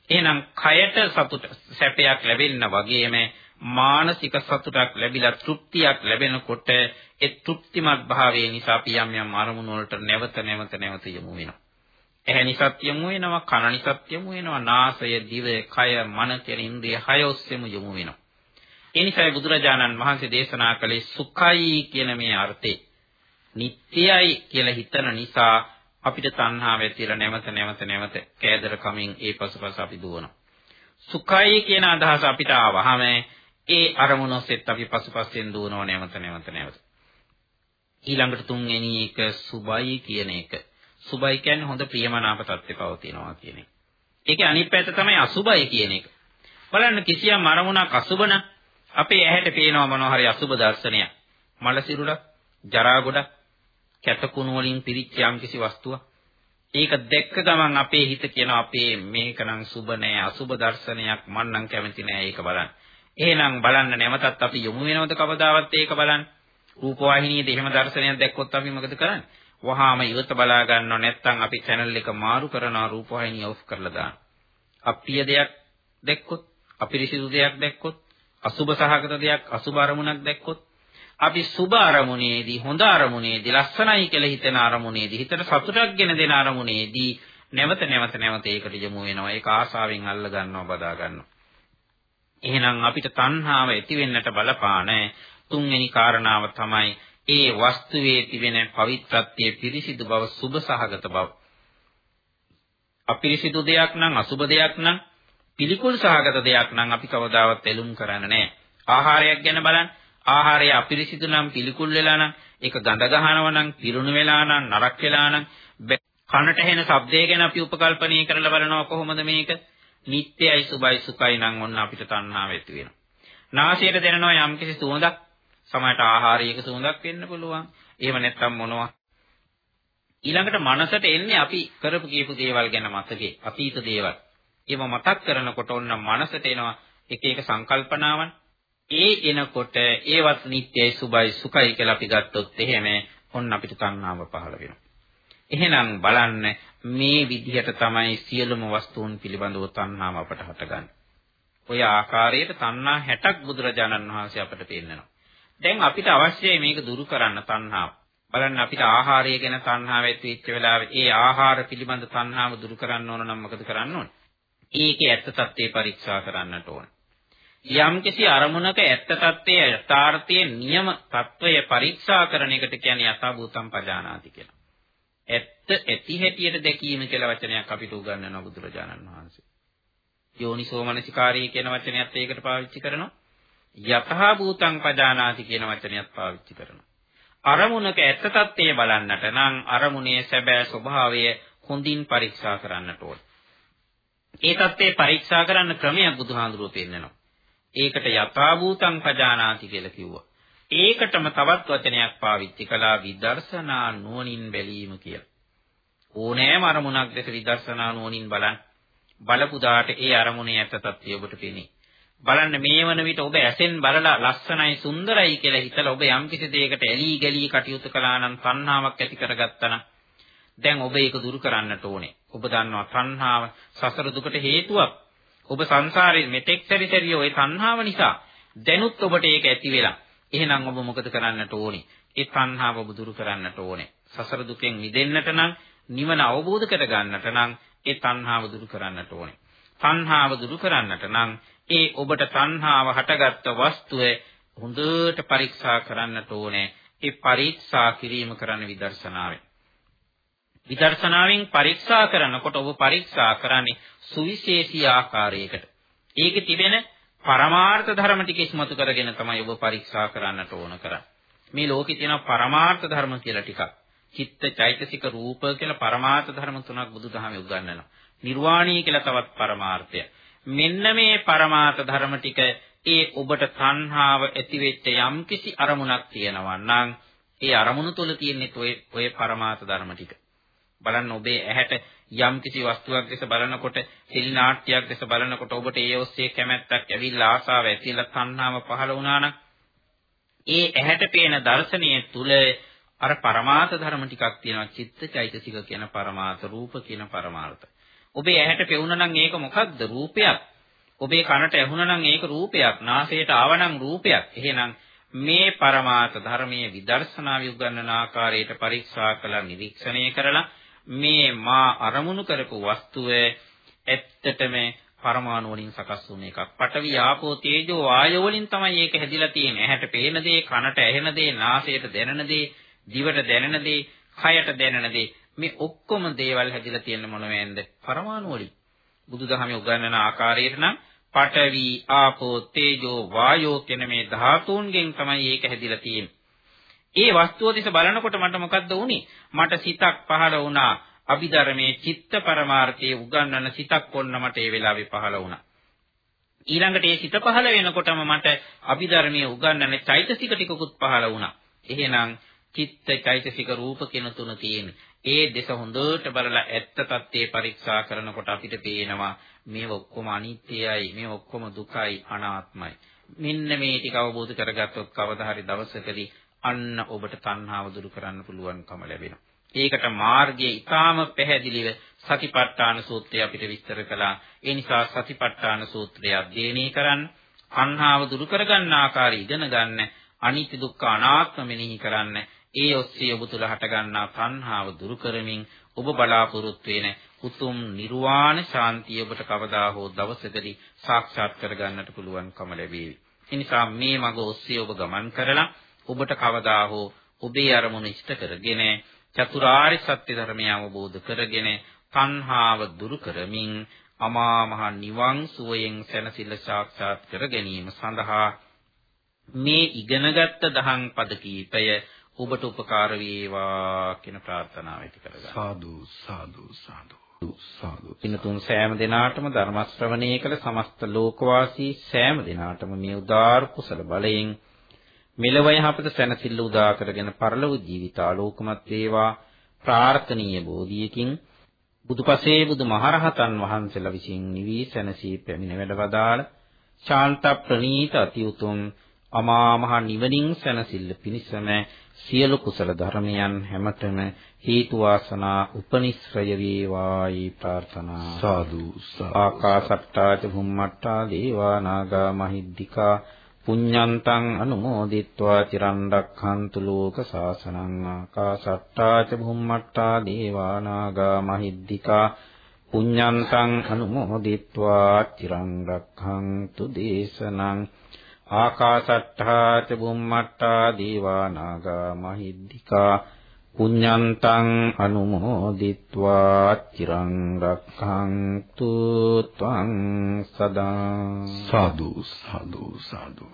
එහෙනම් කයට සතුට සැපයක් ලැබෙන්න වගේම මානසික සතුටක් ලැබිලා තෘප්තියක් ලැබෙනකොට ඒ තෘප්තිමත් භාවයේ නිසා අපි යම් යම් අරමුණු වලට නැවත නැවත නැවත යමු වෙනවා. ඇහැ නිසත් යමු වෙනවා, කන නිසත් යමු වෙනවා, නාසය, දිව, කය, මන කියන ඉන්ද්‍රිය හය ඔස්සේම යමු වෙනවා. ඒ නිසායි බුදුරජාණන් වහන්සේ දේශනා කළේ සුඛයි කියන මේ අර්ථේ. නිට්ටයයි කියලා හිතන නිසා අපිට තණ්හාව ඇතිලා නැවත නැවත නැවත කෑදර කමින් ඒ පසුපස අපි දුවනවා. සුඛයි කියන අදහස අපිට ආවහම ඒ අරමුණ ඔස්සේත් අපි පසුපසෙන් දුවනව නැවත නැවත නැවත. ඊළඟට තුන්වෙනි එක සුබයි කියන එක. සුබයි කියන්නේ හොඳ ප්‍රියමනාප තත්ත්වේ පවතිනවා කියන එක. ඒකේ අනිත් පැත්ත තමයි අසුබයි කියන එක. බලන්න කිසියම් අරමුණක් අසුබන අපේ ඇහැට පේනවා මොනවා හරි අසුබ දර්ශනයක්. මල සිරුරක්, ජරා ගොඩක්, කැතකුණු වලින් පිරිච්ච යම්කිසි වස්තුවක්. ඒක දැක්ක ගමන් අපේ හිත කියනවා අපේ මේකනම් සුබ නෑ අසුබ දර්ශනයක් මන් නම් කැමති නෑ ඒක බලන්න. එහෙනම් බලන්න නැවතත් අපි යොමු වෙනවද කවදාවත් ඒක බලන්න. රූපවාහිනියේදී එහෙම දර්ශනයක් දැක්කොත් අපි මොකද කරන්නේ? වහාම ඉවත බලා ගන්නව නැත්නම් අපි channel එක මාරු කරනවා රූපවාහිනිය ඔෆ් කරලා දාන. අප්‍රිය දෙයක් දැක්කොත්, අපිරිසිදු දෙයක් දැක්කොත්, අසුබ සහගත දෙයක්, අසුබ අරමුණක් දැක්කොත් අපි සුබ අරමුණේදී, හොඳ අරමුණේදී, ලස්සනයි කියලා හිතෙන අරමුණේදී, හිතට සතුටක් ගෙන දෙන අරමුණේදී නැවත නැවත නැවත ඒකට යොමු වෙනවා. ඒක ආසාවෙන් අල්ල ගන්නවා, බදා ගන්නවා. එහෙනම් අපිට තණ්හාව ඇති වෙන්නට බලපාන තුන්වෙනි කාරණාව තමයි ඒ වස්තුවේ තිබෙන පවිත්‍රත්වයේ පිරිසිදු බව සුභසහගත බව. අපිරිසිදු දෙයක් නම් අසුබ දෙයක් නම් පිළිකුල් සහගත දෙයක් නම් අපි කවදාවත් එළුම් කරන්නේ නැහැ. ආහාරයක් ගැන බලන්න. ආහාරය අපිරිසිදු නම් පිළිකුල් වෙලා නම් ඒක ගඳ ගහනවා නම් පිරුණු වෙලා නම් නරක් වෙලා නම් කනට හෙන ශබ්දය ගැන අපි උපකල්පනය කරලා බලනවා කොහොමද මේක? නිට්ටයයි සුභයි සුඛයි නම් ඔන්න අපිට තණ්හාව ඇති වෙනවා. නාසයට දැනෙනවා යම්කිසි සුවඳක්. සමහරට ආහාරයක සුවඳක් වෙන්න පුළුවන්. එහෙම නැත්නම් මොනවා ඊළඟට මනසට එන්නේ අපි කරපු කියපු දේවල් ගැන මතකේ අතීත දේවල්. ඒව මතක් කරනකොට ඔන්න මනසට එනවා එක එක සංකල්පනාවන්. ඒ එනකොට ඒවත් නිට්ටයයි සුභයි සුඛයි කියලා අපි ගත්තොත් එහෙම ඔන්න අපිට තණ්හාව පහළ වෙනවා. එහෙනම් බලන්න මේ විදිහට තමයි සියලුම වස්තුන් පිළිබඳව තණ්හාව අපට හටගන්නේ. ඔය ආකාරයට තණ්හා 60ක් බුදුරජාණන් වහන්සේ අපට පෙන්නනවා. දැන් අපිට අවශ්‍යයි මේක දුරු කරන්න තණ්හාව. බලන්න අපිට ආහාරය ගැන තණ්හාව ඇති වෙච්ච වෙලාවේ ඒ ආහාර පිළිබඳ තණ්හාව දුරු කරන්න ඕන නම් මොකද කරන්න ඕන? ඒකේ ඇත්ත తත්ත්වේ පරීක්ෂා කරන්නට ඕන. යම්කිසි අරමුණක ඇත්ත తත්ත්වයේ යථාර්ථයේ නියම తත්වය පරීක්ෂා කරන එකට කියන්නේ යථාභූතම් පජානාති කියලා. ඇත්ත ඇති හැටියට දැකීම කියලා වචනයක් අපිට උගන්වනවා බුදුරජාණන් වහන්සේ. යෝනිසෝ මනසිකාරී කියන වචනයත් ඒකට පාවිච්චි කරනවා. යතහා භූතං පජානාති කියන වචනයත් පාවිච්චි කරනවා. අරමුණක ඇත්ත తත්ත්වය බලන්නට නම් අරමුණේ සැබෑ ස්වභාවය හොඳින් පරීක්ෂා කරන්නට ඕන. ඒ தත්ත්වේ පරීක්ෂා කරන්න ක්‍රමයක් බුදුහාඳුරුවෝ පෙන්නනවා. ඒකට යථා භූතං පජානාති කියලා කිව්වා. ඒකටම තවත් වචනයක් පාවිච්චි කළා විදර්ශනා නුවණින් බැලීම කියලා. ඕනෑම අරමුණක් දැක විදර්ශනා නුවණින් බලන්න. බලපු දාට ඒ අරමුණේ ඇත්ත తත්ත්වය ඔබට පෙනේ. බලන්න මේ වන විට ඔබ ඇසෙන් බලලා ලස්සනයි සුන්දරයි කියලා හිතලා ඔබ යම්කිසි දෙයකට ඇලී ගැලී කටයුතු කළා නම් තණ්හාවක් ඇති කරගත්තා නම් දැන් ඔබ ඒක දුරු කරන්නට ඕනේ. ඔබ දන්නවා තණ්හාව සසර දුකට හේතුවක්. ඔබ සංසාරේ මෙතෙක් සැරිසැරිය ওই තණ්හාව නිසා දැනුත් ඔබට ඒක ඇති වෙලා එහෙනම් ඔබ මොකද කරන්නට ඕනේ? ඒ තණ්හාව ඔබ දුරු කරන්නට ඕනේ. සසර දුකෙන් මිදෙන්නට නම් නිවන අවබෝධ කරගන්නට නම් ඒ තණ්හාව දුරු කරන්නට ඕනේ. තණ්හාව දුරු කරන්නට නම් ඒ ඔබට තණ්හාව හටගත්ත වස්තුව හොඳට පරීක්ෂා කරන්නට ඕනේ. ඒ පරීක්ෂා කිරීම කරන විදර්ශනාවෙන්. විදර්ශනාවෙන් පරීක්ෂා කරනකොට ඔබ පරීක්ෂා කරන්නේ සුවිශේෂී ආකාරයකට. ඒකේ තිබෙන පරමාර්ථ ධර්ම ටික ඉස්මතු කරගෙන තමයි ඔබ පරීක්ෂා කරන්නට ඕන කරන්නේ. මේ ලෝකේ තියෙන පරමාර්ථ ධර්ම කියලා ටිකක්. චිත්ත, චෛතසික, රූප කියලා පරමාර්ථ ධර්ම තුනක් බුදුදහමේ උගන්වනවා. නිර්වාණී කියලා තවත් පරමාර්ථය. මෙන්න මේ පරමාර්ථ ධර්ම ටික ඒ ඔබට තණ්හාව ඇති වෙච්ච යම්කිසි අරමුණක් තියෙනවා නම් ඒ අරමුණු තුල තියෙන්නේ ඔය ඔය පරමාර්ථ ධර්ම ටික. බලන්න ඔබේ ඇහැට යම්කිසි වස්තුවක් දැස බලනකොට සිල් නාට්‍යයක් දැස බලනකොට ඔබට ඒ ඔස්සේ කැමැත්තක් ඇවිල්ලා ආසාව ඇතිලා තණ්හාව පහළ වුණා නම් ඒ ඇහැට පේන දර්ශනීය තුල අර පරමාර්ථ ධර්ම ටිකක් තියෙනවා චිත්තචෛතසික කියන පරමාර්ථ රූප කියන පරමාර්ථ ඔබේ ඇහැට පෙවුනනම් ඒක මොකක්ද? රූපයක්. ඔබේ කනට ඇහුනනම් ඒක රූපයක්. නාසයට ආවනම් රූපයක්. එහෙනම් මේ පරමාර්ථ ධර්මයේ විදර්ශනා විගන්නන ආකාරයට පරීක්ෂා කළා නිරීක්ෂණය කරලා මේ මා අරමුණු කරපු වස්තුව ඇත්තටම පරමාණු වලින් සකස් වුණ එකක්. පඨවි ආපෝ තේජෝ වායෝ වලින් තමයි ඒක හැදිලා තියෙන්නේ. ඇහැට පේන දේ, කනට ඇහෙන දේ, නාසයට දැනෙන දේ, දිවට දැනෙන දේ, කයට දැනෙන දේ මේ ඔක්කොම දේවල් හැදිලා තියෙන මොනවෙන්ද? පරමාණු වලින්. බුදුදහමේ උගන්වන ආකාරයට නම් පඨවි, ආපෝ, තේජෝ, වායෝ කියන මේ ධාතුන්ගෙන් තමයි ඒක හැදිලා තියෙන්නේ. ඒ වස්තුව දිහා බලනකොට මට මොකද්ද වුනේ? මට සිතක් පහළ වුණා. අභිධර්මයේ චිත්ත පරමාර්ථයේ උගන්වන සිතක් ඔන්න මට ඒ වෙලාවේ පහළ වුණා. ඊළඟට ඒ සිත පහළ වෙනකොටම මට අභිධර්මයේ උගන්වන චෛතසික ටිකකුත් පහළ වුණා. එහෙනම් චිත්ත චෛතසික රූප කියන තුන තියෙන්නේ. ඒ දෙස හොඳට බලලා ඇත්ත తත්ත්වේ පරීක්ෂා කරනකොට අපිට පේනවා මේ ඔක්කොම අනිත්‍යයි මේ ඔක්කොම දුකයි අනාත්මයි මෙන්න මේ ටික අවබෝධ කරගත්තොත් කවදා හරි දවසකදී අන්න ඔබට තණ්හාව දුරු කරන්න පුළුවන්කම ලැබෙනවා ඒකට මාර්ගයේ ඊටාම පැහැදිලිව සතිපට්ඨාන සූත්‍රය අපිට විස්තර කළා ඒ නිසා සතිපට්ඨාන සූත්‍රය අධ්‍යයනය කරන්න තණ්හාව දුරු කරගන්න ආකාරය ඉගෙන ගන්න අනිත්‍ය දුක්ඛ අනාත්ම මෙනෙහි කරන්න ඒ ඔස්සේ ඔබ තුල හටගන්නා තණ්හාව දුරු කරමින් ඔබ බලාපොරොත්තු වෙන උතුම් නිර්වාණ ශාන්තිය ඔබට කවදා හෝ දවසකදී සාක්ෂාත් කරගන්නට පුළුවන්කම ලැබේවි. එනිසා මේ මඟ ඔස්සේ ඔබ ගමන් කරලා ඔබට කවදා හෝ ඔබේ අරමුණ ඉෂ්ට කරගෙන චතුරාර්ය සත්‍ය ධර්මය අවබෝධ කරගෙන තණ්හාව දුරු කරමින් අමා මහ නිවන් සුවයෙන් සැනසෙල්ල සාක්ෂාත් කර ගැනීම සඳහා මේ ඉගෙනගත්ත දහම් පද කීපය ඔබට උපකාර වේවා කියන ප්‍රාර්ථනාව ඇති කරගන්න. සාදු සාදු සාදු සාදු. පින්තුන් සෑම දිනාටම ධර්ම ශ්‍රවණය කළ සමස්ත ලෝකවාසී සෑම දිනාටම මේ උදාාර කුසල බලයෙන් මෙලව යහපත සැනසෙල්ල උදා කරගෙන පරලොව ජීවිත ආලෝකමත් වේවා. ප්‍රාර්ථනීය බෝධියකින් බුදුපසේ බුදුමහරහතන් වහන්සේලා විසින් නිවී සැනසී පැමිණ වැඩවදාළ ශාන්ත ප්‍රණීත අති උතුම් අමා මහ නිවනින් සැනසෙල්ල පිණිසම සියලු කුසල ධර්මයන් හැමතෙම හේතු වාසනා උපනිශ්‍රය වේවායි ප්‍රාර්ථනා. සාදු ආකාසට්ටා ච භුම්මට්ටා දේවා නාග මහිද්దికා පුඤ්ඤන්තං අනුමෝදිත්වා චිරන් රක්ඛන්තු ලෝක සාසනං ආකාසට්ටා ච භුම්මට්ටා දේවා නාග මහිද්దికා පුඤ්ඤන්තං අනුමෝදිත්වා චිරන් රක්ඛන්තු දේශනං ආකාසට්ටා ච භුම්මට්ටා දේවා නාග මහිද්దికා පුඤ්ඤන්තං අනුමෝදිත්වා චිරං රක්ඛන්තු ත්වං සදා සාදු සාදු සාදු.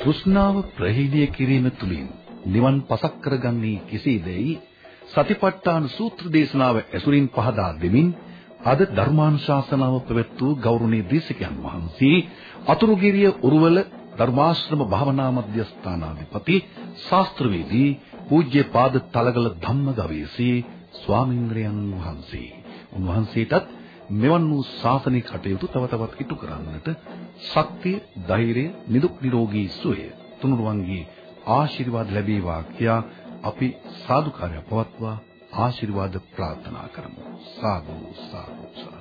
තෘෂ්ණාව ප්‍රහීණය කිරීම තුළින් නිවන් පසක් කරගන්නේ කෙසේදයි සතිපට්ඨාන සූත්‍ර දේශනාව ඇසුරින් පහදා දෙමින් අද ධර්මානුශාසනාව පැවැත් වූ ගෞරවනීය දේශකයන් වහන්සේ අතුරුගිරිය උරුවල ධර්මාශ්‍රම භාවනා මධ්‍යස්ථානාධිපති ශාස්ත්‍රවේදී පූජ්‍යපාද තලගල ධම්මගවීසී ස්වාමීන්ද්‍රයන් වහන්සේ. උන්වහන්සේටත් මෙවන් වූ ශාසනික කටයුතු තව තවත් ඉටු කරන්නට ශක්තිය, ධෛර්යය, නිදුක් නිරෝගී සුවය තුනුරුවන්ගේ ආශිර්වාද ලැබේවා කියා අපි සාදුකාරය පවත්වා ආශිර්වාද ප්‍රාර්ථනා කරමු සාදු සාදු සාදු